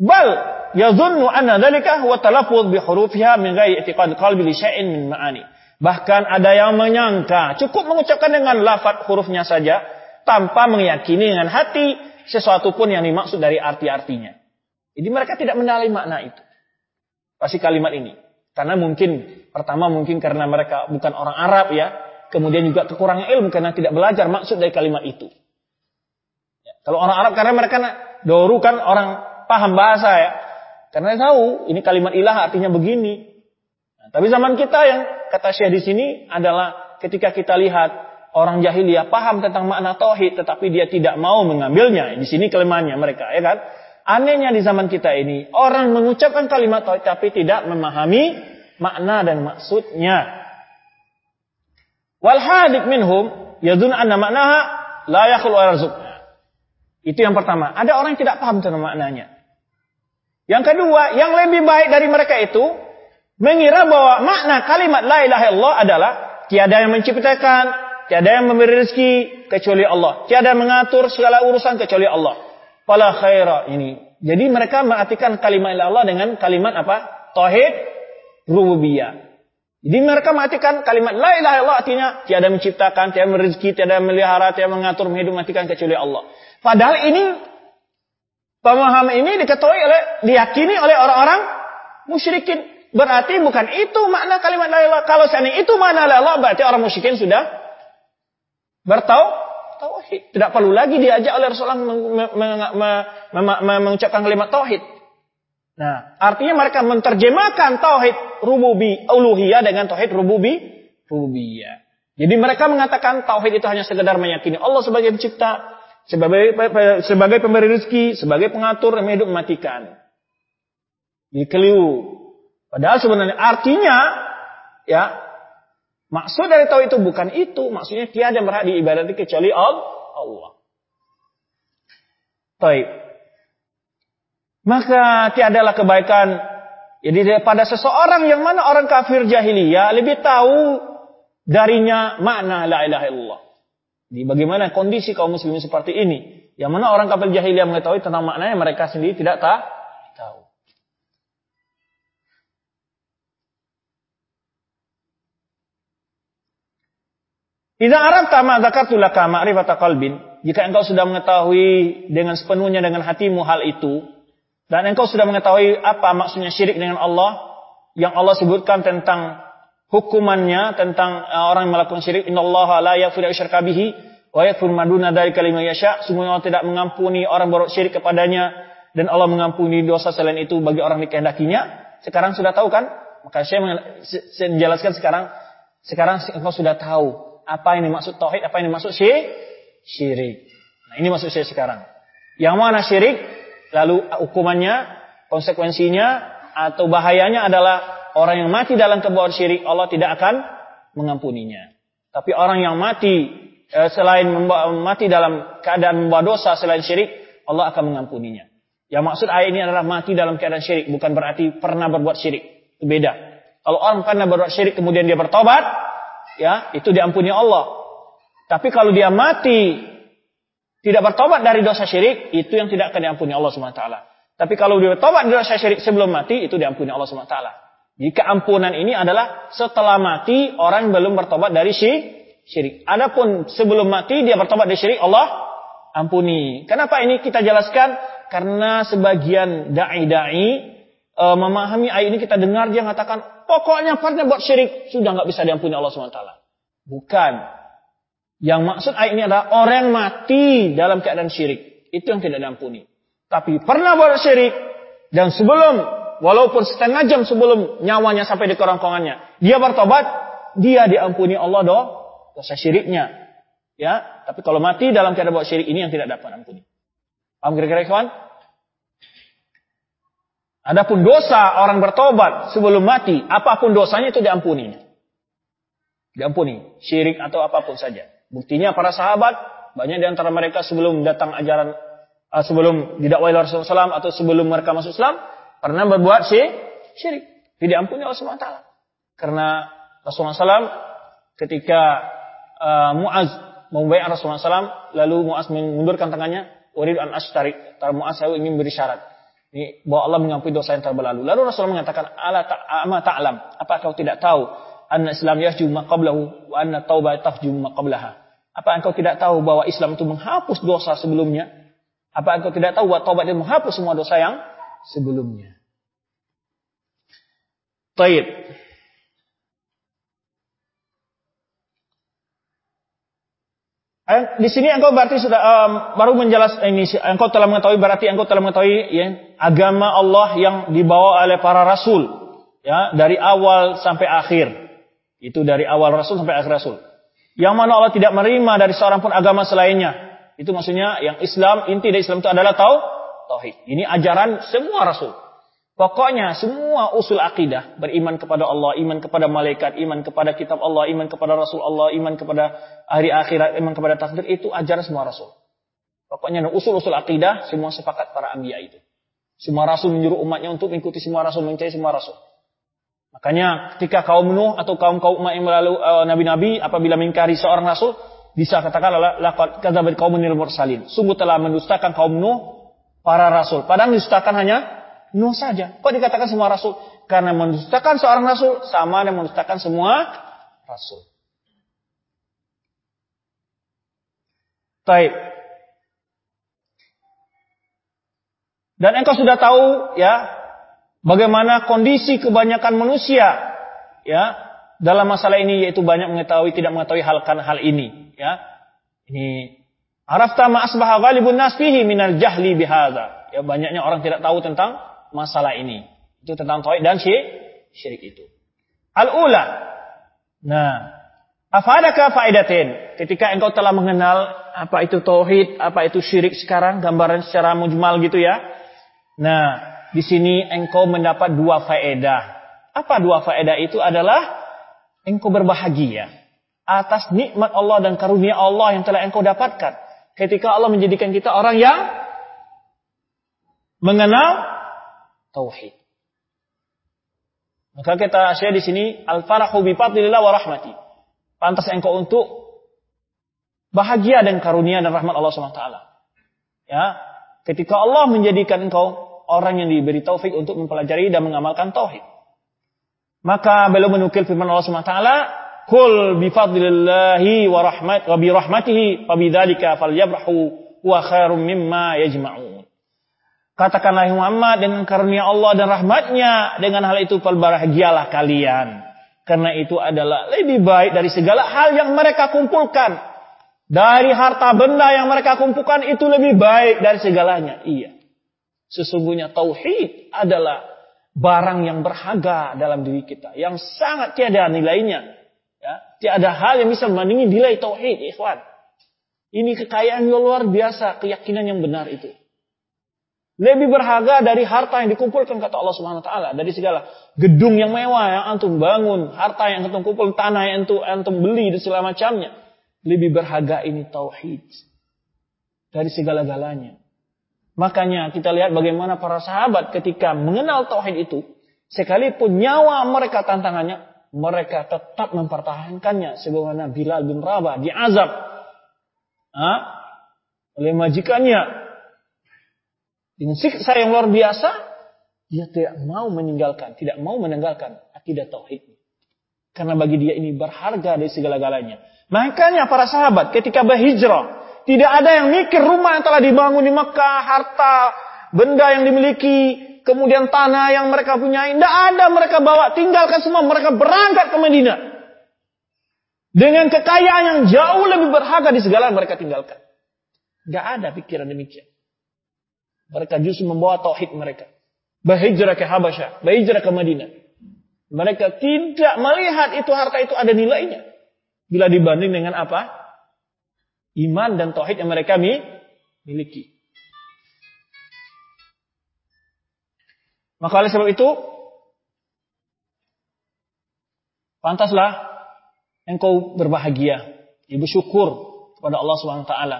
A: Bal yazunnu anna dhalika huwa talaffuz bi hurufiha min ghairi i'tiqad qalbi li syai'in min ma'ani. Bahkan ada yang menyangka cukup mengucapkan dengan lafaz hurufnya saja tanpa meyakini dengan hati sesuatu pun yang dimaksud dari arti-artinya. Jadi mereka tidak mendalami makna itu. Pasti kalimat ini. Karena mungkin pertama mungkin karena mereka bukan orang Arab ya, kemudian juga kekurangan ilmu karena tidak belajar maksud dari kalimat itu. Kalau orang Arab karena mereka dulu kan orang paham bahasa ya, karena tahu ini kalimat ilah artinya begini. Nah, tapi zaman kita yang kata Syekh di sini adalah ketika kita lihat orang jahiliyah paham tentang makna tauhid tetapi dia tidak mau mengambilnya. Di sini kelemahannya mereka, ya kan? Anehnya di zaman kita ini, orang mengucapkan kalimat tauhid tapi tidak memahami makna dan maksudnya. Wal hadik minhum yadun anna maknaha la yakhlu Itu yang pertama. Ada orang yang tidak paham tentang maknanya. Yang kedua, yang lebih baik dari mereka itu mengira bahwa makna kalimat la ilaha illallah adalah tiada yang menciptakan, tiada yang memberi rezeki kecuali Allah. Tiada yang mengatur segala urusan kecuali Allah. Fala khaira ini. Jadi mereka mengartikan kalimat Allah dengan kalimat apa? Tauhid rububiyah. Jadi mereka mengartikan kalimat la ilaha illallah artinya tiada menciptakan, tiada merezeki, tiada melihara, tiada mengatur, menghidup, matikan kecuali Allah. Padahal ini pemahaman ini diketahui oleh diyakini oleh orang-orang musyrikin. Berarti bukan itu makna kalimat la ilaha Kalau seandainya itu makna la ilaha berarti orang musyrikin sudah bertau tauhid. Tidak perlu lagi diajak oleh Rasulullah mengucapkan kalimat tauhid. Nah, artinya mereka menerjemahkan tauhid rububi uluhiyah dengan tauhid rububi rububiyah. Jadi mereka mengatakan tauhid itu hanya sekedar meyakini Allah sebagai pencipta, sebagai sebagai pemberi rezeki, sebagai pengatur yang hidup mematikan. Ini keliru. Padahal sebenarnya artinya ya maksud dari tauhid itu bukan itu, maksudnya tiada berhak diibadati kecuali Allah. Baik. Maka tiadalah kebaikan jadi pada seseorang yang mana orang kafir jahiliyah lebih tahu darinya makna la ilaha illallah. Di bagaimana kondisi kaum muslimin seperti ini? Yang mana orang kafir jahiliyah mengetahui tentang maknanya mereka sendiri tidak tahu. Idza arafta ma dzakartu laka ma'rifata qalbin, jika engkau sudah mengetahui dengan sepenuhnya dengan hatimu hal itu, dan engkau sudah mengetahui apa maksudnya syirik dengan Allah yang Allah sebutkan tentang hukumannya tentang uh, orang yang melakukan syirik innallaha la yaghfiru syirka bihi wa yaghfiru ma duna dzalika liman yasha. Sungguh Allah tidak mengampuni orang berbuat syirik kepadanya dan Allah mengampuni dosa selain itu bagi orang yang dikehendakinya. Sekarang sudah tahu kan? Maka saya, menjelaskan sekarang sekarang engkau sudah tahu apa ini maksud tauhid apa ini maksud syirik. Nah ini maksud saya sekarang. Yang mana syirik Lalu hukumannya, konsekuensinya atau bahayanya adalah orang yang mati dalam kebuatan syirik Allah tidak akan mengampuninya. Tapi orang yang mati eh, selain mati dalam keadaan membawa dosa selain syirik, Allah akan mengampuninya. Yang maksud ayat ini adalah mati dalam keadaan syirik, bukan berarti pernah berbuat syirik. Itu beda. Kalau orang pernah berbuat syirik kemudian dia bertobat, ya itu diampuni Allah. Tapi kalau dia mati tidak bertobat dari dosa syirik, itu yang tidak akan diampuni Allah SWT. Tapi kalau dia bertobat dari dosa syirik sebelum mati, itu diampuni Allah SWT. Jika ampunan ini adalah setelah mati, orang belum bertobat dari syirik. Adapun sebelum mati, dia bertobat dari syirik, Allah ampuni. Kenapa ini kita jelaskan? Karena sebagian da'i-da'i e, memahami ayat ini kita dengar dia mengatakan, pokoknya pernah buat syirik, sudah nggak bisa diampuni Allah SWT. Bukan. Yang maksud ayat ini adalah orang mati dalam keadaan syirik. Itu yang tidak diampuni. Tapi pernah buat syirik. Dan sebelum, walaupun setengah jam sebelum nyawanya sampai di kerongkongannya. Dia bertobat, dia diampuni Allah doh, dosa syiriknya. Ya, tapi kalau mati dalam keadaan buat syirik ini yang tidak dapat ampuni. Paham kira-kira kawan? Adapun dosa orang bertobat sebelum mati, apa pun dosanya itu diampuni. Diampuni, syirik atau apa pun saja. Buktinya para sahabat banyak di antara mereka sebelum datang ajaran uh, sebelum didakwai Rasulullah SAW atau sebelum mereka masuk Islam pernah berbuat syirik. Tidak ampuni Allah SWT. Karena Rasulullah SAW ketika uh, Muaz membayar Rasulullah SAW lalu Muaz mengundurkan tangannya urid an ashtari tar Muaz saya ingin beri syarat ini bahwa Allah mengampuni dosa yang telah berlalu. Lalu Rasulullah mengatakan, "Ala ta'ama ta'lam, apa kau tidak tahu anna Islam yahju ma qablahu wa anna ma qablaha?" Apa engkau tidak tahu bahwa Islam itu menghapus dosa sebelumnya? Apa engkau tidak tahu bahwa taubat itu menghapus semua dosa yang sebelumnya? Taib. Di sini engkau berarti sudah um, baru menjelas ini engkau telah mengetahui berarti engkau telah mengetahui ya, agama Allah yang dibawa oleh para rasul ya dari awal sampai akhir. Itu dari awal rasul sampai akhir rasul. Yang mana Allah tidak menerima dari seorang pun agama selainnya. Itu maksudnya yang Islam, inti dari Islam itu adalah tau, tauhid. Ini ajaran semua rasul. Pokoknya semua usul akidah, beriman kepada Allah, iman kepada malaikat, iman kepada kitab Allah, iman kepada Rasul Allah, iman kepada hari akhirat, iman kepada takdir, itu ajaran semua rasul. Pokoknya usul-usul akidah, semua sepakat para ambiya itu. Semua rasul menyuruh umatnya untuk mengikuti semua rasul, mencari semua rasul. Makanya ketika kaum Nuh atau kaum-kaum yang melalui uh, nabi-nabi apabila mengingkari seorang rasul, bisa katakan laqad kadzabat qaumun mursalin. Sungguh telah mendustakan kaum Nuh para rasul. Padahal mendustakan hanya Nuh saja. Kok dikatakan semua rasul? Karena mendustakan seorang rasul sama dengan mendustakan semua rasul. Baik. Dan engkau sudah tahu ya bagaimana kondisi kebanyakan manusia ya dalam masalah ini yaitu banyak mengetahui tidak mengetahui hal hal ini ya. Ini arafta ma asbaha ghalibun nas fihi minal jahli bihadza. Ya banyaknya orang tidak tahu tentang masalah ini. Itu tentang tauhid dan syirik, itu. Al-ula. Nah, afadaka faidatin. Ketika engkau telah mengenal apa itu tauhid, apa itu syirik sekarang, gambaran secara mujmal gitu ya. Nah, di sini engkau mendapat dua faedah. Apa dua faedah itu adalah engkau berbahagia atas nikmat Allah dan karunia Allah yang telah engkau dapatkan. Ketika Allah menjadikan kita orang yang mengenal tauhid. Maka kita share di sini al-farahu bi fadlillah wa rahmati. Pantas engkau untuk bahagia dan karunia dan rahmat Allah SWT. Ya, ketika Allah menjadikan engkau orang yang diberi taufik untuk mempelajari dan mengamalkan tauhid. Maka beliau menukil firman Allah SWT, Kul bifadlillahi wa rahmat wa bi rahmatihi fa bidzalika falyabrahu wa khairum mimma yajma'un. Katakanlah Muhammad dengan karunia Allah dan rahmatnya dengan hal itu berbahagialah kalian. Karena itu adalah lebih baik dari segala hal yang mereka kumpulkan. Dari harta benda yang mereka kumpulkan itu lebih baik dari segalanya. Iya. Sesungguhnya tauhid adalah barang yang berharga dalam diri kita, yang sangat tiada nilainya. Ya, tiada hal yang bisa membandingi nilai tauhid, ikhwan. Ini kekayaan yang luar biasa, keyakinan yang benar itu. Lebih berharga dari harta yang dikumpulkan kata Allah Subhanahu wa taala, dari segala gedung yang mewah yang antum bangun, harta yang antum kumpul, tanah yang antum, antum beli dan segala macamnya. Lebih berharga ini tauhid dari segala-galanya. Makanya kita lihat bagaimana para sahabat ketika mengenal tauhid itu, sekalipun nyawa mereka tantangannya, mereka tetap mempertahankannya. Sebagaimana Bilal bin Rabah diazab. Oleh majikannya. Dengan siksa yang luar biasa, dia tidak mau meninggalkan, tidak mau meninggalkan akidah tauhid. Karena bagi dia ini berharga dari segala-galanya. Makanya para sahabat ketika berhijrah tidak ada yang mikir rumah yang telah dibangun di Mekah, harta, benda yang dimiliki, kemudian tanah yang mereka punya. Tidak ada mereka bawa, tinggalkan semua. Mereka berangkat ke Madinah. Dengan kekayaan yang jauh lebih berharga di segala yang mereka tinggalkan. Tidak ada pikiran demikian. Mereka justru membawa tauhid mereka. Berhijrah ke Habasyah, berhijrah ke Madinah. Mereka tidak melihat itu harta itu ada nilainya. Bila dibanding dengan apa? iman dan tauhid yang mereka miliki. Maka oleh sebab itu, pantaslah engkau berbahagia, ibu syukur kepada Allah Subhanahu wa taala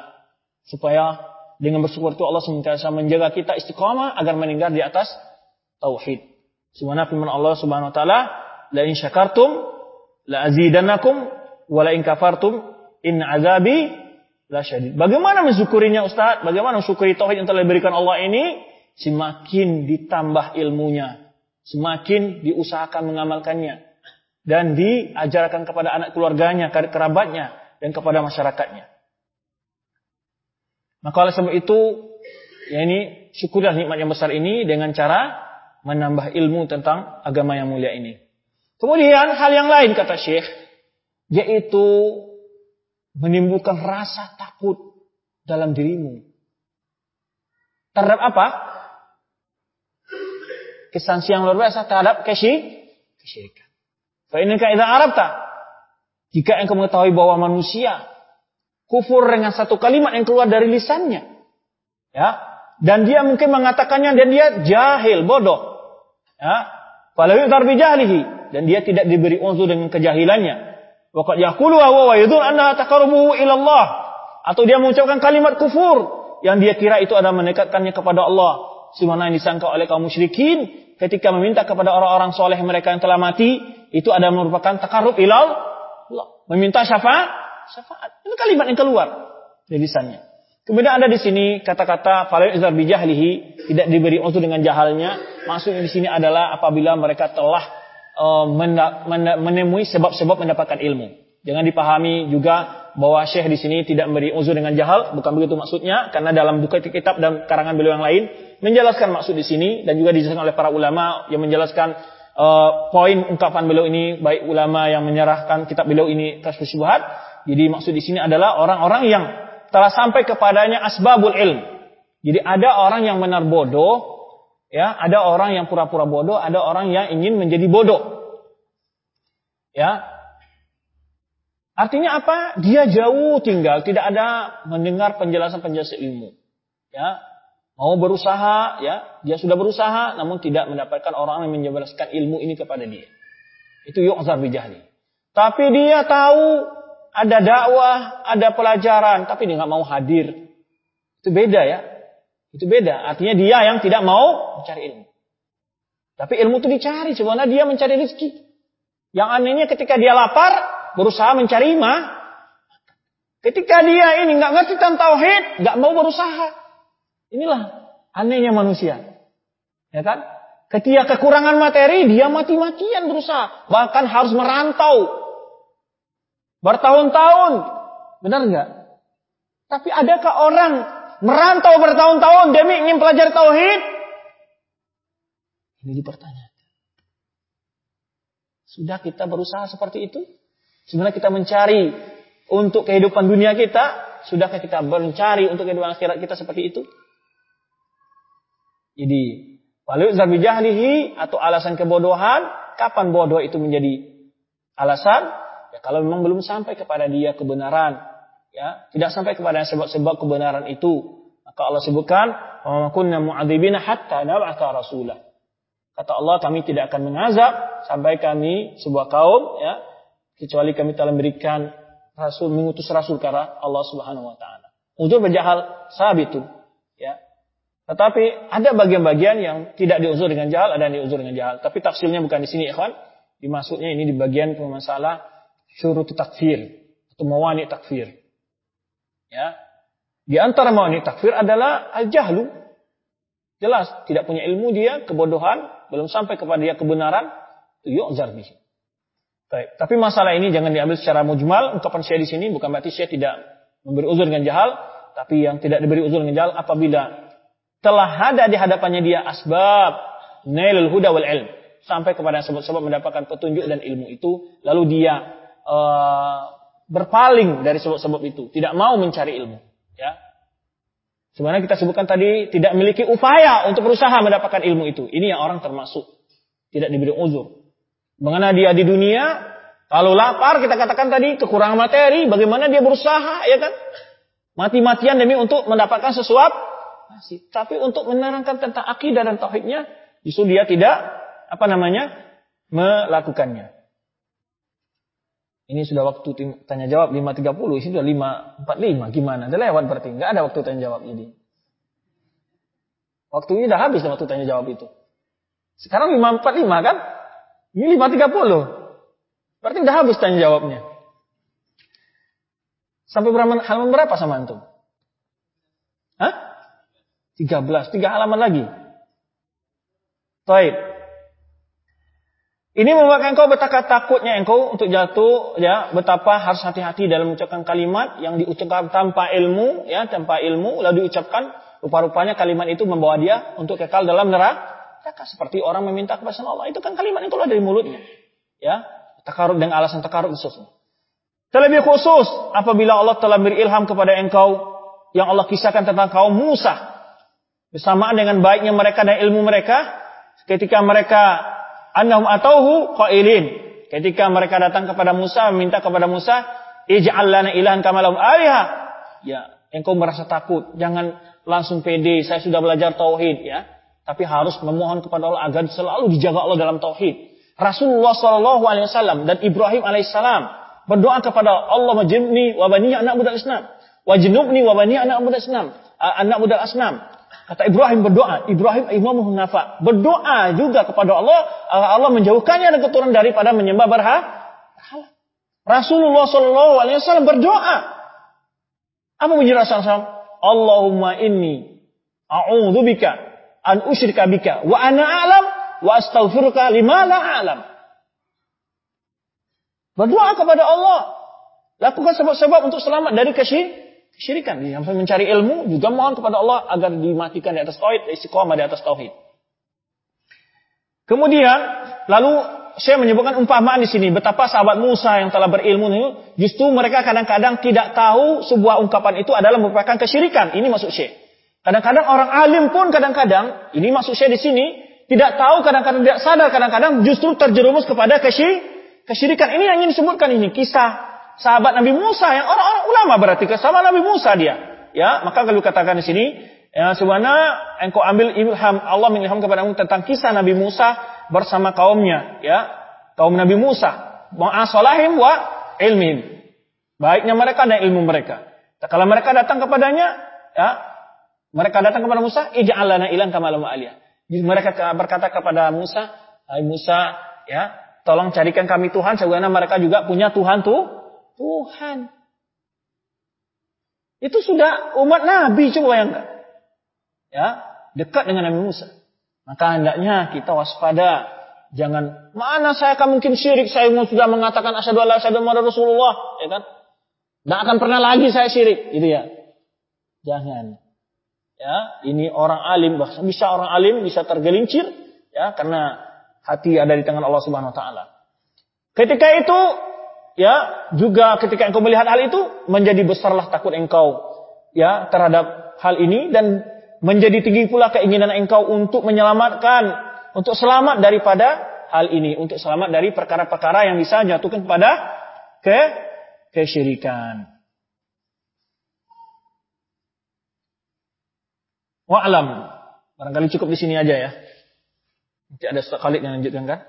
A: supaya dengan bersyukur itu Allah senantiasa menjaga kita istiqamah agar meninggal di atas tauhid. Sebagaimana firman Allah Subhanahu wa taala, "La in syakartum la azidannakum wa la in kafartum in azabi syadid. Bagaimana mensyukurinya Ustaz? Bagaimana mensyukuri tauhid yang telah diberikan Allah ini? Semakin ditambah ilmunya, semakin diusahakan mengamalkannya dan diajarkan kepada anak keluarganya, kerabatnya dan kepada masyarakatnya. Maka oleh sebab itu, ya ini syukurlah nikmat yang besar ini dengan cara menambah ilmu tentang agama yang mulia ini. Kemudian hal yang lain kata Syekh, yaitu menimbulkan rasa takut dalam dirimu. Terhadap apa? Kesansi yang luar biasa terhadap kesyirikan. Fa ini kaidah Arab tak? Jika engkau mengetahui bahwa manusia kufur dengan satu kalimat yang keluar dari lisannya, ya, dan dia mungkin mengatakannya dan dia jahil, bodoh, ya, Falawi tarbi jahlihi dan dia tidak diberi uzur dengan kejahilannya. Waqad yaqulu wa wa yadun anna taqarrubuhu ila Allah. Atau dia mengucapkan kalimat kufur yang dia kira itu adalah mendekatkannya kepada Allah. Sebagaimana yang disangka oleh kaum musyrikin ketika meminta kepada orang-orang soleh mereka yang telah mati, itu adalah merupakan takarub ilal. Meminta syafaat, syafaat. Ini kalimat yang keluar dari lisannya. Kemudian ada di sini kata-kata falil izar bijahlihi tidak diberi uzur dengan jahalnya. Maksudnya di sini adalah apabila mereka telah uh, menemui sebab-sebab mendapatkan ilmu. Jangan dipahami juga bahwa syekh di sini tidak memberi uzur dengan jahal, bukan begitu maksudnya, karena dalam buku kitab dan karangan beliau yang lain menjelaskan maksud di sini dan juga dijelaskan oleh para ulama yang menjelaskan uh, poin ungkapan beliau ini baik ulama yang menyerahkan kitab beliau ini kasih syubhat. Jadi maksud di sini adalah orang-orang yang telah sampai kepadanya asbabul ilm. Jadi ada orang yang benar bodoh, ya, ada orang yang pura-pura bodoh, ada orang yang ingin menjadi bodoh. Ya. Artinya apa? Dia jauh tinggal, tidak ada mendengar penjelasan-penjelasan ilmu. Ya. Mau berusaha, ya, dia sudah berusaha namun tidak mendapatkan orang yang menjelaskan ilmu ini kepada dia. Itu yu'zar bijahli. Tapi dia tahu ada dakwah, ada pelajaran, tapi dia nggak mau hadir. Itu beda ya. Itu beda. Artinya dia yang tidak mau mencari ilmu. Tapi ilmu itu dicari, sebenarnya dia mencari rezeki. Yang anehnya ketika dia lapar, berusaha mencari imah. Ketika dia ini nggak ngerti tentang tauhid, nggak mau berusaha. Inilah anehnya manusia. Ya kan? Ketika kekurangan materi, dia mati-matian berusaha. Bahkan harus merantau Bertahun-tahun. Benar nggak? Tapi adakah orang merantau bertahun-tahun demi ingin pelajari tauhid? Ini dipertanyakan. Sudah kita berusaha seperti itu? Sebenarnya kita mencari untuk kehidupan dunia kita, sudahkah kita mencari untuk kehidupan akhirat kita seperti itu? Jadi, walau zabijahlihi atau alasan kebodohan, kapan bodoh itu menjadi alasan? Ya, kalau memang belum sampai kepada dia kebenaran, ya, tidak sampai kepada sebab-sebab kebenaran itu, maka Allah sebutkan, "Wa mu'adzibina hatta nab'atha rasulah." Kata Allah, kami tidak akan mengazab sampai kami sebuah kaum, ya, kecuali kami telah memberikan rasul, mengutus rasul karena Allah Subhanahu wa taala. Uzur berjahal sabitu, ya. Tetapi ada bagian-bagian yang tidak diuzur dengan jahal, ada yang diuzur dengan jahal. Tapi tafsirnya bukan di sini, ikhwan. Dimaksudnya ini di bagian masalah syurut takfir atau mawani takfir. Ya. Di antara mawani takfir adalah al-jahlu. Jelas, tidak punya ilmu dia, kebodohan, belum sampai kepada dia kebenaran, yu'zar bihi. Baik. Tapi masalah ini jangan diambil secara mujmal. Ungkapan saya di sini bukan berarti saya tidak memberi uzur dengan jahal, tapi yang tidak diberi uzur dengan jahal apabila telah ada di hadapannya dia asbab nailul huda wal ilm sampai kepada sebab-sebab mendapatkan petunjuk dan ilmu itu lalu dia uh, berpaling dari sebab-sebab itu, tidak mau mencari ilmu, ya. Sebenarnya kita sebutkan tadi tidak memiliki upaya untuk berusaha mendapatkan ilmu itu. Ini yang orang termasuk tidak diberi uzur. Mengenai dia di dunia, kalau lapar kita katakan tadi kekurangan materi, bagaimana dia berusaha, ya kan? Mati-matian demi untuk mendapatkan sesuatu. Tapi untuk menerangkan tentang akidah dan tauhidnya, justru dia tidak apa namanya melakukannya. Ini sudah waktu tanya jawab 5.30, ini sudah 5.45. Gimana? Udah lewat berarti. Nggak ada waktu tanya jawab jadi. Waktunya udah habis waktu tanya jawab itu. Sekarang 5.45 kan? Ini 5.30. Berarti udah habis tanya jawabnya. Sampai berapa halaman berapa sama antum? Hah? 13. Tiga halaman lagi. Baik. Ini membuatkan engkau betapa takutnya engkau untuk jatuh, ya, betapa harus hati-hati dalam mengucapkan kalimat yang diucapkan tanpa ilmu, ya, tanpa ilmu, lalu diucapkan, rupa-rupanya kalimat itu membawa dia untuk kekal dalam neraka. Seperti orang meminta kepada Allah, itu kan kalimat yang keluar dari mulutnya. Ya, takarut dengan alasan takarut khusus. Terlebih khusus apabila Allah telah beri ilham kepada engkau yang Allah kisahkan tentang kaum Musa. Bersamaan dengan baiknya mereka dan ilmu mereka, ketika mereka annahum atauhu qailin. Ketika mereka datang kepada Musa, minta kepada Musa, ij'al lana ilahan kama lahum aliha. Ya, engkau merasa takut, jangan langsung pede, saya sudah belajar tauhid ya. Tapi harus memohon kepada Allah agar selalu dijaga Allah dalam tauhid. Rasulullah Shallallahu alaihi wasallam dan Ibrahim alaihissalam berdoa kepada Allah majibni wa bani anak budak Islam. Wajnubni wa bani anak budak Islam. Anak budak asnam. Kata Ibrahim berdoa. Ibrahim imam hunafa. Berdoa juga kepada Allah. Allah menjauhkannya dan keturunan daripada menyembah berhala. Rasulullah Shallallahu Alaihi Wasallam berdoa. Apa bunyi Rasulullah Allahumma inni a'udzubika an usyrika bika wa ana a'lam wa astaghfiruka lima la a'lam. Berdoa kepada Allah. Lakukan sebab-sebab untuk selamat dari kesyirikan. Sampai mencari ilmu juga mohon kepada Allah agar dimatikan di atas tauhid, istiqomah di atas tauhid. Kemudian lalu saya menyebutkan umpamaan di sini betapa sahabat Musa yang telah berilmu ini justru mereka kadang-kadang tidak tahu sebuah ungkapan itu adalah merupakan kesyirikan. Ini maksud Syekh. Kadang-kadang orang alim pun kadang-kadang ini maksud Syekh di sini tidak tahu kadang-kadang tidak sadar kadang-kadang justru terjerumus kepada kesyirikan. Ini yang ingin disebutkan ini kisah sahabat Nabi Musa yang orang-orang ulama berarti sama Nabi Musa dia. Ya, maka kalau katakan di sini ya sebenarnya engkau ambil ilham Allah mengilham kepada kamu tentang kisah Nabi Musa bersama kaumnya, ya. Kaum Nabi Musa, ma'asolahim wa ilmin. Baiknya mereka dan ilmu mereka. Kalau mereka datang kepadanya, ya, mereka datang kepada Musa, ij'al lana ilan kama aliyah. Mereka berkata kepada Musa, "Hai Musa, ya, tolong carikan kami Tuhan sebagaimana mereka juga punya Tuhan tuh, Tuhan." Itu sudah umat Nabi coba bayangkan. Ya, dekat dengan Nabi Musa. Maka hendaknya kita waspada. Jangan, mana saya akan mungkin syirik. Saya sudah mengatakan asyhadu alla asyhadu Rasulullah. Ya kan? Tidak akan pernah lagi saya syirik. Itu ya. Jangan. Ya, ini orang alim. Bisa orang alim bisa tergelincir. Ya, karena hati ada di tangan Allah Subhanahu Wa Taala. Ketika itu, ya juga ketika engkau melihat hal itu menjadi besarlah takut engkau ya terhadap hal ini dan Menjadi tinggi pula keinginan engkau untuk menyelamatkan, untuk selamat daripada hal ini, untuk selamat dari perkara-perkara yang bisa jatuhkan kepada ke kesyirikan. Wa'lam. Barangkali cukup di sini aja ya. Nanti ada sekali yang lanjutkan kan?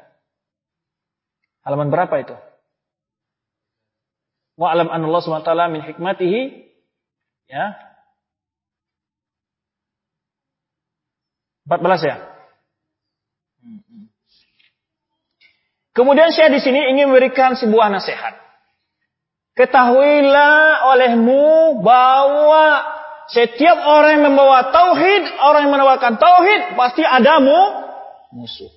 A: Halaman berapa itu? Wa'lam Allah SWT min hikmatihi ya belas ya? Kemudian saya di sini ingin memberikan sebuah nasihat. Ketahuilah olehmu bahwa setiap orang yang membawa tauhid, orang yang menawarkan tauhid pasti ada mu musuh.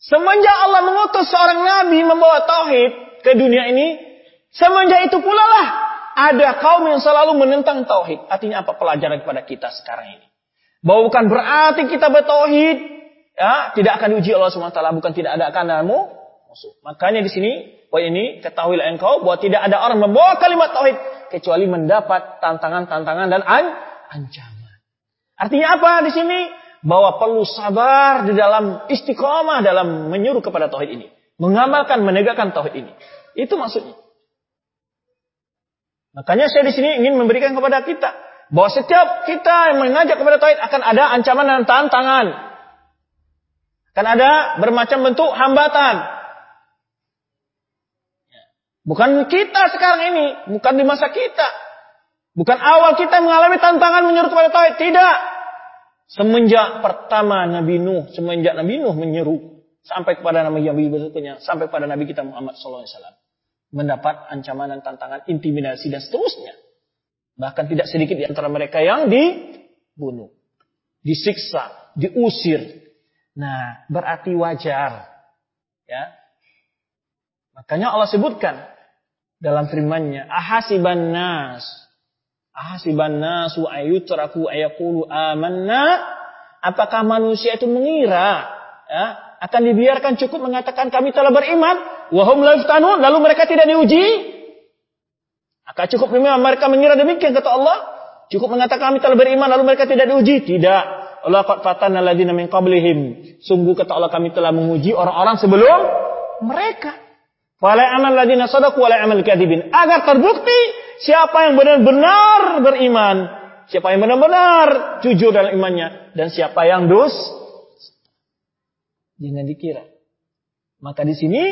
A: Semenjak Allah mengutus seorang nabi membawa tauhid ke dunia ini, semenjak itu pula lah ada kaum yang selalu menentang tauhid. Artinya apa pelajaran kepada kita sekarang ini? Bahwa bukan berarti kita bertauhid, ya, tidak akan diuji Allah SWT, bukan tidak ada akan musuh. Makanya di sini, poin ini ketahuilah engkau bahwa tidak ada orang membawa kalimat tauhid kecuali mendapat tantangan-tantangan dan an ancaman. Artinya apa di sini? Bahwa perlu sabar di dalam istiqomah dalam menyuruh kepada tauhid ini, mengamalkan, menegakkan tauhid ini. Itu maksudnya. Makanya saya di sini ingin memberikan kepada kita bahwa setiap kita yang mengajak kepada tauhid akan ada ancaman dan tantangan. Akan ada bermacam bentuk hambatan. Bukan kita sekarang ini, bukan di masa kita. Bukan awal kita mengalami tantangan menyuruh kepada tauhid, tidak. Semenjak pertama Nabi Nuh, semenjak Nabi Nuh menyeru sampai kepada Nabi Nabi berikutnya, sampai kepada Nabi kita Muhammad SAW mendapat ancaman dan tantangan intimidasi dan seterusnya. Bahkan tidak sedikit di antara mereka yang dibunuh, disiksa, diusir. Nah, berarti wajar. Ya. Makanya Allah sebutkan dalam firman-Nya, ahasiban nas ahasiban nasu ayutraku ayakulu amanna apakah manusia itu mengira ya, akan dibiarkan cukup mengatakan kami telah beriman Wahum laftanun, lalu mereka tidak diuji. Akan cukup mereka mengira demikian kata Allah. Cukup mengatakan kami telah beriman lalu mereka tidak diuji. Tidak. Allah qad fatana min qablihim. Sungguh kata Allah kami telah menguji orang-orang sebelum mereka. Agar terbukti siapa yang benar-benar beriman, siapa yang benar-benar jujur dalam imannya dan siapa yang dus. Jangan dikira. Maka di sini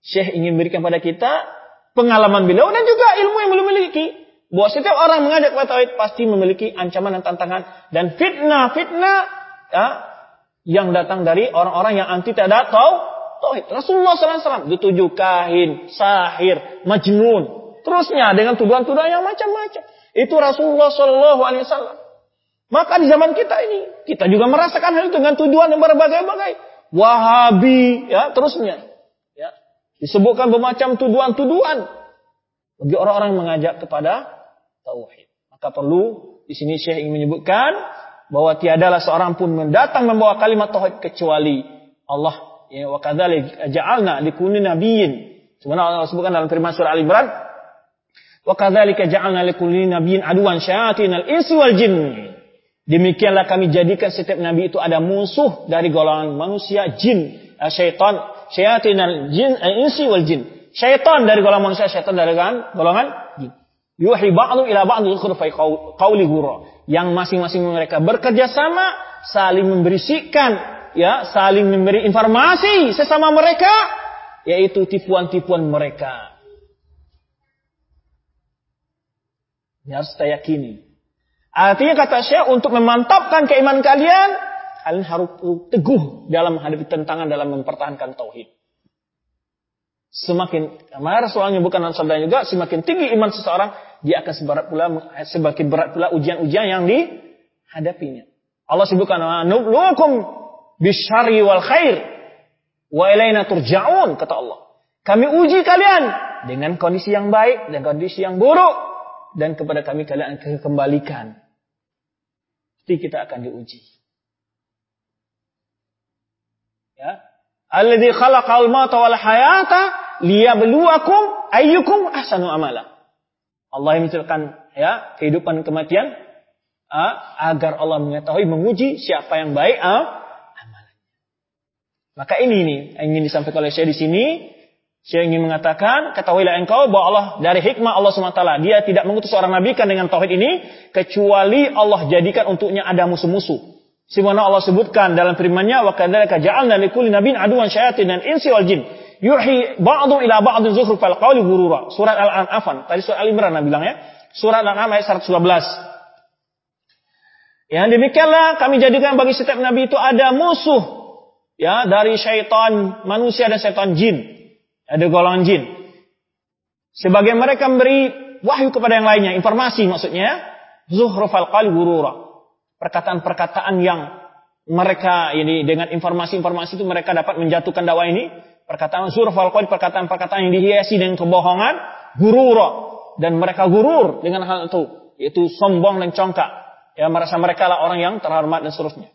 A: Syekh ingin berikan pada kita pengalaman beliau dan juga ilmu yang beliau miliki. bahwa setiap orang mengajak kepada tauhid pasti memiliki ancaman dan tantangan dan fitnah-fitnah ya, yang datang dari orang-orang yang anti tidak tahu tauhid. Rasulullah SAW dituju kahin, sahir, majnun, terusnya dengan tuduhan-tuduhan yang macam-macam. Itu Rasulullah SAW. Maka di zaman kita ini kita juga merasakan hal itu dengan tuduhan yang berbagai-bagai. Wahabi, ya terusnya. Ya, disebutkan bermacam tuduhan-tuduhan bagi orang-orang mengajak kepada tauhid. Maka perlu di sini Syekh ingin menyebutkan bahwa tiadalah seorang pun mendatang membawa kalimat tauhid kecuali Allah ya wa kadzalik ja'alna likulli nabiyyin. Sebenarnya Allah sebutkan dalam firman surah Al Imran wa kadzalika ja'alna likulli nabiyyin aduan syayatinal insi wal jin. Demikianlah kami jadikan setiap nabi itu ada musuh dari golongan manusia jin eh, syaitan. Syayatinal jin insi wal jin. Syaitan dari golongan manusia syaitan dari golongan jin. Yuhi ba'du ila ba'du khurfai qawli. Yang masing-masing mereka bekerja sama, saling memberisikan, ya, saling memberi informasi sesama mereka, yaitu tipuan-tipuan mereka. Ini harus kita yakini. Artinya kata Syekh untuk memantapkan keimanan kalian, kalian harus teguh dalam menghadapi tantangan dalam mempertahankan tauhid. Semakin kemarin soalnya bukan sabda juga, semakin tinggi iman seseorang, dia akan seberat pula semakin berat pula ujian-ujian yang dihadapinya. Allah sebutkan nubluukum bisyari wal khair wa ilaina turja'un kata Allah. Kami uji kalian dengan kondisi yang baik dan kondisi yang buruk dan kepada kami kalian kembalikan. Pasti kita akan diuji. Ya. Alladzi khalaqal mauta wal hayata liyabluwakum ayyukum ahsanu amala. Allah yang menciptakan ya kehidupan kematian uh, agar Allah mengetahui menguji siapa yang baik amalannya. Maka ini nih yang ingin disampaikan oleh saya di sini. Saya ingin mengatakan, ketahuilah engkau bahwa Allah dari hikmah Allah SWT, dia tidak mengutus seorang nabi kan dengan tauhid ini, kecuali Allah jadikan untuknya ada musuh-musuh. Sebagaimana Allah sebutkan dalam firman-Nya, wa kadzalika ja'alna likulli nabiyyin aduwan syayatin dan insi wal jin yuhi ba'du ila ba'du fal qawli gurura. Surat Al-An'am. Tadi surat Al-Imran bilang ya. Surat Al-An'am ayat 112. Yang demikianlah kami jadikan bagi setiap nabi itu ada musuh ya dari syaitan manusia dan syaitan jin. Ada golongan jin. Sebagai mereka memberi wahyu kepada yang lainnya, informasi maksudnya, zuhrufal qali gurura. Perkataan-perkataan yang mereka ini dengan informasi-informasi itu mereka dapat menjatuhkan dakwah ini perkataan surf al perkataan-perkataan yang dihiasi dengan kebohongan, gurura dan mereka gurur dengan hal itu, yaitu sombong dan congkak. Ya merasa mereka lah orang yang terhormat dan seterusnya.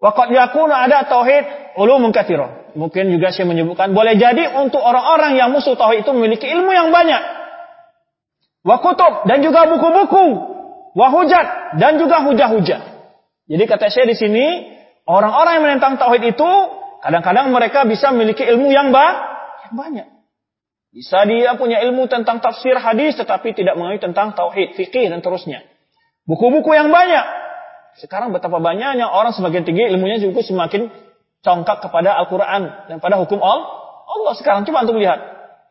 A: Waqad yakuna ada tauhid ulumun katsira. Mungkin juga saya menyebutkan boleh jadi untuk orang-orang yang musuh tauhid itu memiliki ilmu yang banyak. Wa kutub dan juga buku-buku, wa hujat dan juga hujah-hujah. Jadi kata saya di sini, orang-orang yang menentang tauhid itu Kadang-kadang mereka bisa memiliki ilmu yang, yang banyak. Bisa dia punya ilmu tentang tafsir hadis tetapi tidak mengerti tentang tauhid, fikih dan terusnya. Buku-buku yang banyak. Sekarang betapa banyaknya orang semakin tinggi ilmunya juga semakin congkak kepada Al-Quran dan pada hukum Allah. Allah sekarang coba untuk lihat.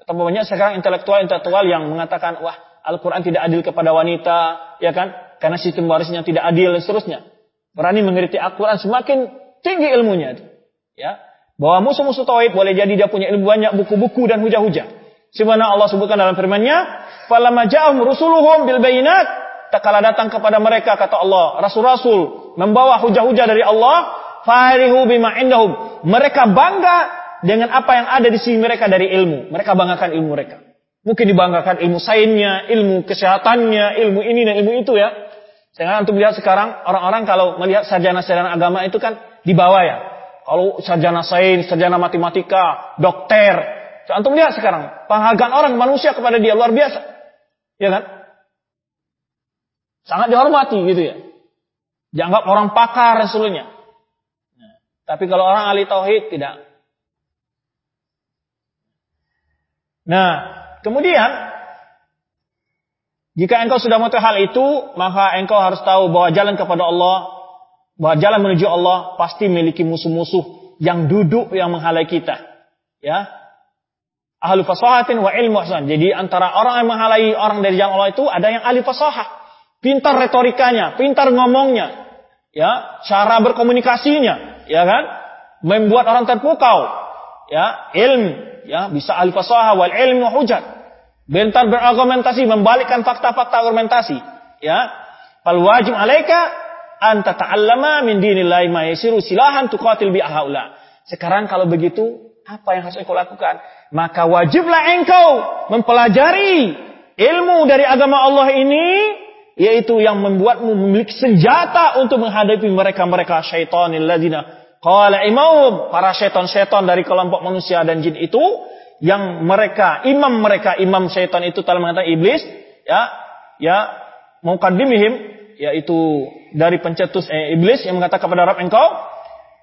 A: Betapa banyak sekarang intelektual-intelektual yang mengatakan, wah Al-Quran tidak adil kepada wanita, ya kan? Karena sistem warisnya tidak adil dan seterusnya. Berani mengerti Al-Quran semakin tinggi ilmunya. Ya, bahwa musuh-musuh tauhid boleh jadi dia punya ilmu banyak buku-buku dan hujah-hujah. Sebagaimana Allah sebutkan dalam firman-Nya, "Falamma rusuluhum bil bayinat" tak kala datang kepada mereka kata Allah, rasul-rasul membawa hujah-hujah dari Allah, farihu bima indahum. Mereka bangga dengan apa yang ada di sini mereka dari ilmu. Mereka banggakan ilmu mereka. Mungkin dibanggakan ilmu sainsnya, ilmu kesehatannya, ilmu ini dan ilmu itu ya. Sehingga untuk melihat sekarang orang-orang kalau melihat sarjana-sarjana agama itu kan di bawah ya. Kalau sarjana sains, sarjana matematika, dokter. Antum lihat sekarang. Penghargaan orang manusia kepada dia luar biasa. Ya kan? Sangat dihormati gitu ya. Dianggap orang pakar seluruhnya. Nah, tapi kalau orang ahli tauhid tidak. Nah, kemudian jika engkau sudah mengetahui hal itu, maka engkau harus tahu bahwa jalan kepada Allah bahwa jalan menuju Allah pasti memiliki musuh-musuh yang duduk yang menghalai kita. Ya. ahli fasahatin wa ilmu. Jadi antara orang yang menghalangi orang dari jalan Allah itu ada yang ahli fasahah. Pintar retorikanya, pintar ngomongnya. Ya, cara berkomunikasinya, ya kan? Membuat orang terpukau. Ya, ilmu, ya, bisa ahli fasahah wal ilmu hujat. Bentar berargumentasi, membalikkan fakta-fakta argumentasi. Ya, fal wajib alaika an tata'allama min dinillahi ma yasiru silahan tuqatil bi ahaula. Sekarang kalau begitu, apa yang harus engkau lakukan? Maka wajiblah engkau mempelajari ilmu dari agama Allah ini yaitu yang membuatmu memiliki senjata untuk menghadapi mereka-mereka syaitanil ladina qala imam para syaitan-syaitan dari kelompok manusia dan jin itu yang mereka imam mereka imam syaitan itu telah mengatakan iblis ya ya muqaddimihim yaitu dari pencetus eh, iblis yang mengatakan kepada Rabb engkau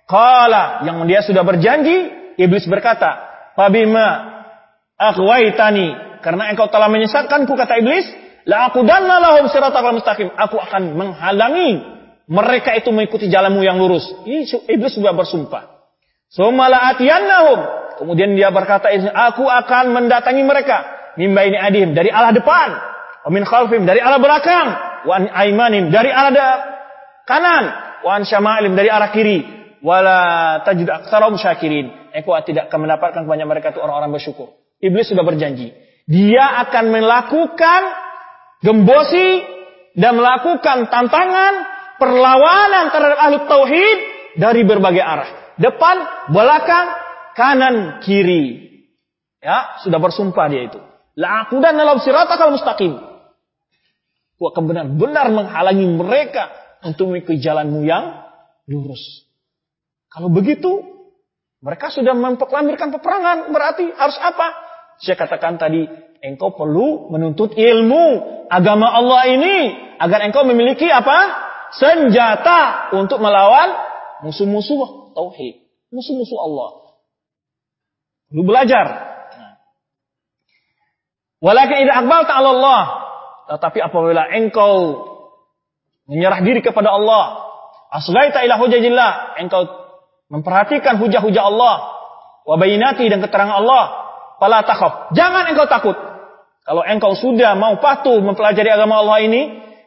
A: qala yang dia sudah berjanji iblis berkata fabima aghwaytani karena engkau telah menyesatkanku kata iblis La aku dan lahum siratal mustaqim. Aku akan menghalangi mereka itu mengikuti jalanmu yang lurus. Iblis sudah bersumpah. Sumala atiyannahum. Kemudian dia berkata, aku akan mendatangi mereka. Mimba ini adim. Dari arah depan. Wa khalfim. Dari arah belakang. Wa aimanim. Dari arah kanan. Wa syama'alim. Dari arah kiri. Wala tajid aksarum syakirin. Aku tidak akan mendapatkan kebanyakan mereka itu orang-orang bersyukur. Iblis sudah berjanji. Dia akan melakukan gembosi dan melakukan tantangan perlawanan terhadap ahli tauhid dari berbagai arah. Depan, belakang, kanan, kiri. Ya, sudah bersumpah dia itu. La aku dan dalam siratakal mustaqim. Aku akan benar-benar menghalangi mereka untuk mengikuti jalanmu yang lurus. Kalau begitu, mereka sudah memproklamirkan peperangan. Berarti harus apa? Saya katakan tadi, engkau perlu menuntut ilmu agama Allah ini agar engkau memiliki apa? senjata untuk melawan musuh-musuh tauhid, musuh-musuh Allah. Lu belajar. Walakin idza aqbalta 'ala Allah, tetapi apabila engkau menyerah diri kepada Allah, asghaita ila hujajillah, engkau memperhatikan hujah-hujah Allah, wa bayinati dan keterangan Allah, Fala takhaf. Jangan engkau takut. Kalau engkau sudah mau patuh mempelajari agama Allah ini,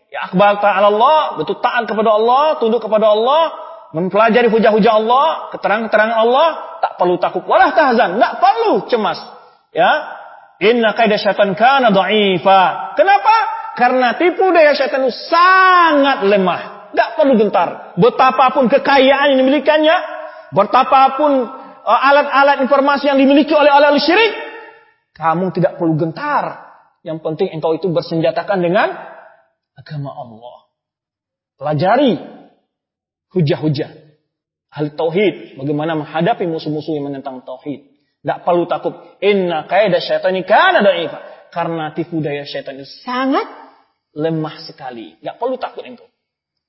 A: ya akbar ta'ala Allah, betul taat kepada Allah, tunduk kepada Allah, mempelajari hujah-hujah Allah, keterangan-keterangan Allah, tak perlu takut. Walah tahzan, tak perlu cemas. Ya. Inna kaidah syaitan kana dha'ifa. Kenapa? Karena tipu daya syaitan itu sangat lemah. Tidak perlu gentar. Betapapun kekayaan yang dimilikannya, betapapun Eh, alat-alat informasi yang dimiliki oleh oleh syirik, kamu tidak perlu gentar. Yang penting engkau itu bersenjatakan dengan agama Allah. Pelajari hujah-hujah. Hal tauhid, bagaimana menghadapi musuh-musuh yang menentang tauhid. Tidak perlu takut. Inna kaidah syaitani kana da'ifa. Karena tipu daya syaitan itu sangat lemah sekali. Tidak perlu takut engkau.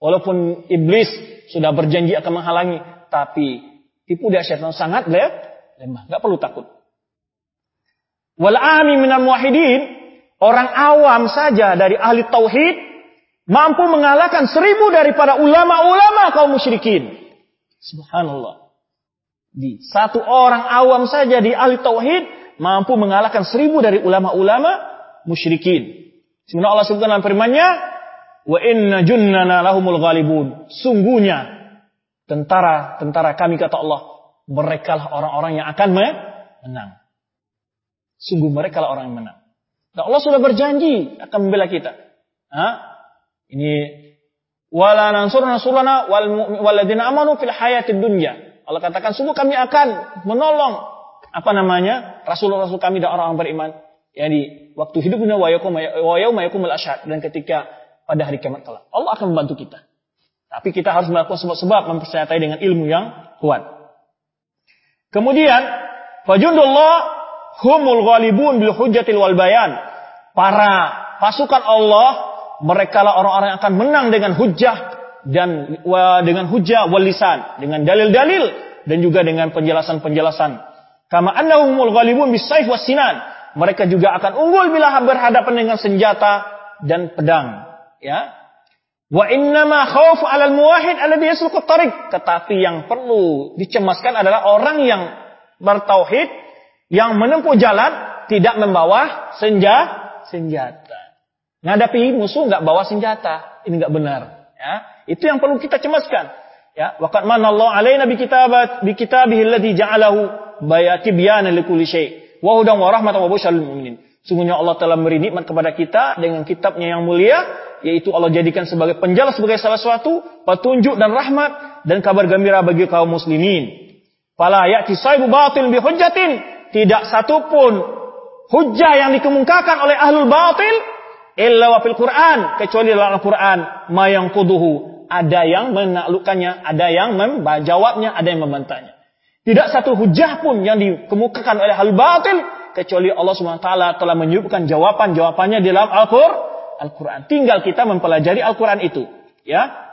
A: Walaupun iblis sudah berjanji akan menghalangi, tapi Tipu daya syaitan sangat lemah. Gak perlu takut. Wal ami minal muwahidin. Orang awam saja dari ahli tauhid. Mampu mengalahkan seribu daripada ulama-ulama kaum musyrikin. Subhanallah. Di satu orang awam saja di ahli tauhid. Mampu mengalahkan seribu dari ulama-ulama musyrikin. Sebenarnya Allah sebutkan dalam firman-Nya, "Wa inna junnana lahumul ghalibun." Sungguhnya tentara-tentara kami kata Allah, mereka lah orang-orang yang akan menang. Sungguh mereka lah orang yang menang. Dan Allah sudah berjanji akan membela kita. Hah? Ini wala nansur nasulana wal waladina amanu fil hayatid dunya. Allah katakan sungguh kami akan menolong apa namanya rasul-rasul kami dan orang-orang beriman. Yani waktu hidupnya yakum wa yauma yakumul asyhad dan ketika pada hari kiamat kelak. Allah akan membantu kita. Tapi kita harus melakukan sebab-sebab mempercayai dengan ilmu yang kuat. Kemudian, fajundullah humul ghalibun bil hujjatil wal bayan. Para pasukan Allah, mereka lah orang-orang yang akan menang dengan hujjah dan dengan hujjah wal lisan, dengan dalil-dalil dan juga dengan penjelasan-penjelasan. Kama annahumul ghalibun bis saif was sinan. Mereka juga akan unggul bila berhadapan dengan senjata dan pedang. Ya, Wa innama khawfu 'alal muwahhid alladhi yasluku tariq. Tetapi yang perlu dicemaskan adalah orang yang bertauhid yang menempuh jalan tidak membawa senja, senjata. Ngadapi musuh nggak bawa senjata. Ini nggak benar. Ya, itu yang perlu kita cemaskan. Ya, waqad manallahu alaina bi kitabat bi kitabihi alladhi ja'alahu bayati biyana likulli syai' wa hudan wa wa mu'minin. Sungguhnya Allah telah beri nikmat kepada kita dengan kitabnya yang mulia, yaitu Allah jadikan sebagai penjelas sebagai salah suatu petunjuk dan rahmat dan kabar gembira bagi kaum muslimin. Fala ya'ti saibu batil bi hujjatin, tidak satupun hujjah yang dikemukakan oleh ahlul batil illa wa fil Quran, kecuali dalam Al-Quran, ma yang kuduhu, ada yang menaklukkannya, ada yang menjawabnya, ada yang membantahnya. Tidak satu hujah pun yang dikemukakan oleh hal batil kecuali Allah SWT telah menyebutkan jawaban-jawabannya di dalam Al-Quran. Tinggal kita mempelajari Al-Quran itu. Ya.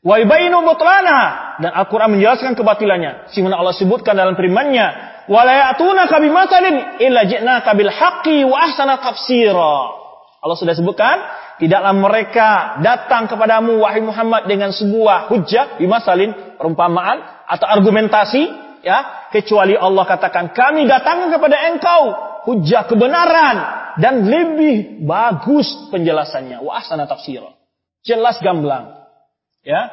A: Wa butlana dan Al-Quran menjelaskan kebatilannya. Sehingga Allah sebutkan dalam firman-Nya, "Wa la ya'tunaka bimatsalin illa ji'naka bil haqqi wa ahsana tafsira." Allah sudah sebutkan, tidaklah mereka datang kepadamu wahai Muhammad dengan sebuah hujah bimasalin perumpamaan atau argumentasi ya kecuali Allah katakan kami datang kepada engkau hujah kebenaran dan lebih bagus penjelasannya. Wa ahsana tafsir jelas gamblang ya.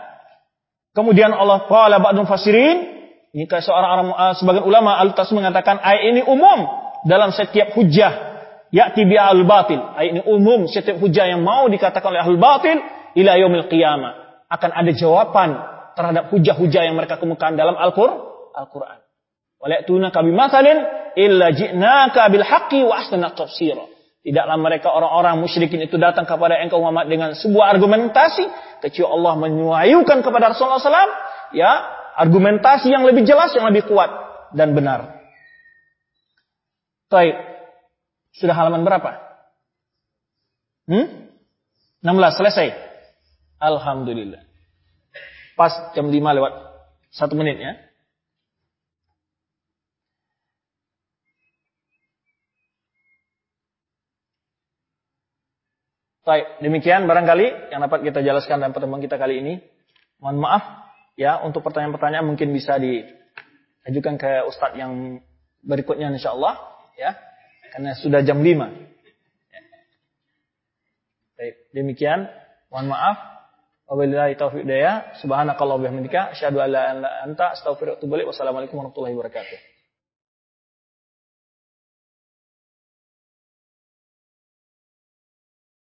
A: Kemudian Allah qala ba'dun fasirin ini seorang uh, sebagian ulama al-tas mengatakan ayat ini umum dalam setiap hujah ya'ti bi al batil ayat ini umum setiap hujah yang mau dikatakan oleh al batil ila yaumil qiyamah akan ada jawaban terhadap hujah-hujah yang mereka kemukakan dalam Al-Quran. Walaituna kabi masalin illa ji'naka bil haqqi wa ahsana. Tidaklah mereka orang-orang musyrikin itu datang kepada engkau Muhammad dengan sebuah argumentasi kecuali Allah menyuayukan kepada Rasulullah SAW ya argumentasi yang lebih jelas yang lebih kuat dan benar. Baik. Sudah halaman berapa? Hmm? 16 selesai. Alhamdulillah. Pas jam 5 lewat satu menit ya. Baik, demikian barangkali yang dapat kita jelaskan dalam pertemuan kita kali ini. Mohon maaf ya untuk pertanyaan-pertanyaan mungkin bisa diajukan ke Ustadz yang berikutnya insya Allah ya. Karena sudah jam 5. Ya. Baik, demikian. Mohon maaf. Wabillahi taufiq daya. Subhanakallah bihamdika. Asyhadu an la ilaha illa anta wa ilaik. Wassalamualaikum warahmatullahi wabarakatuh.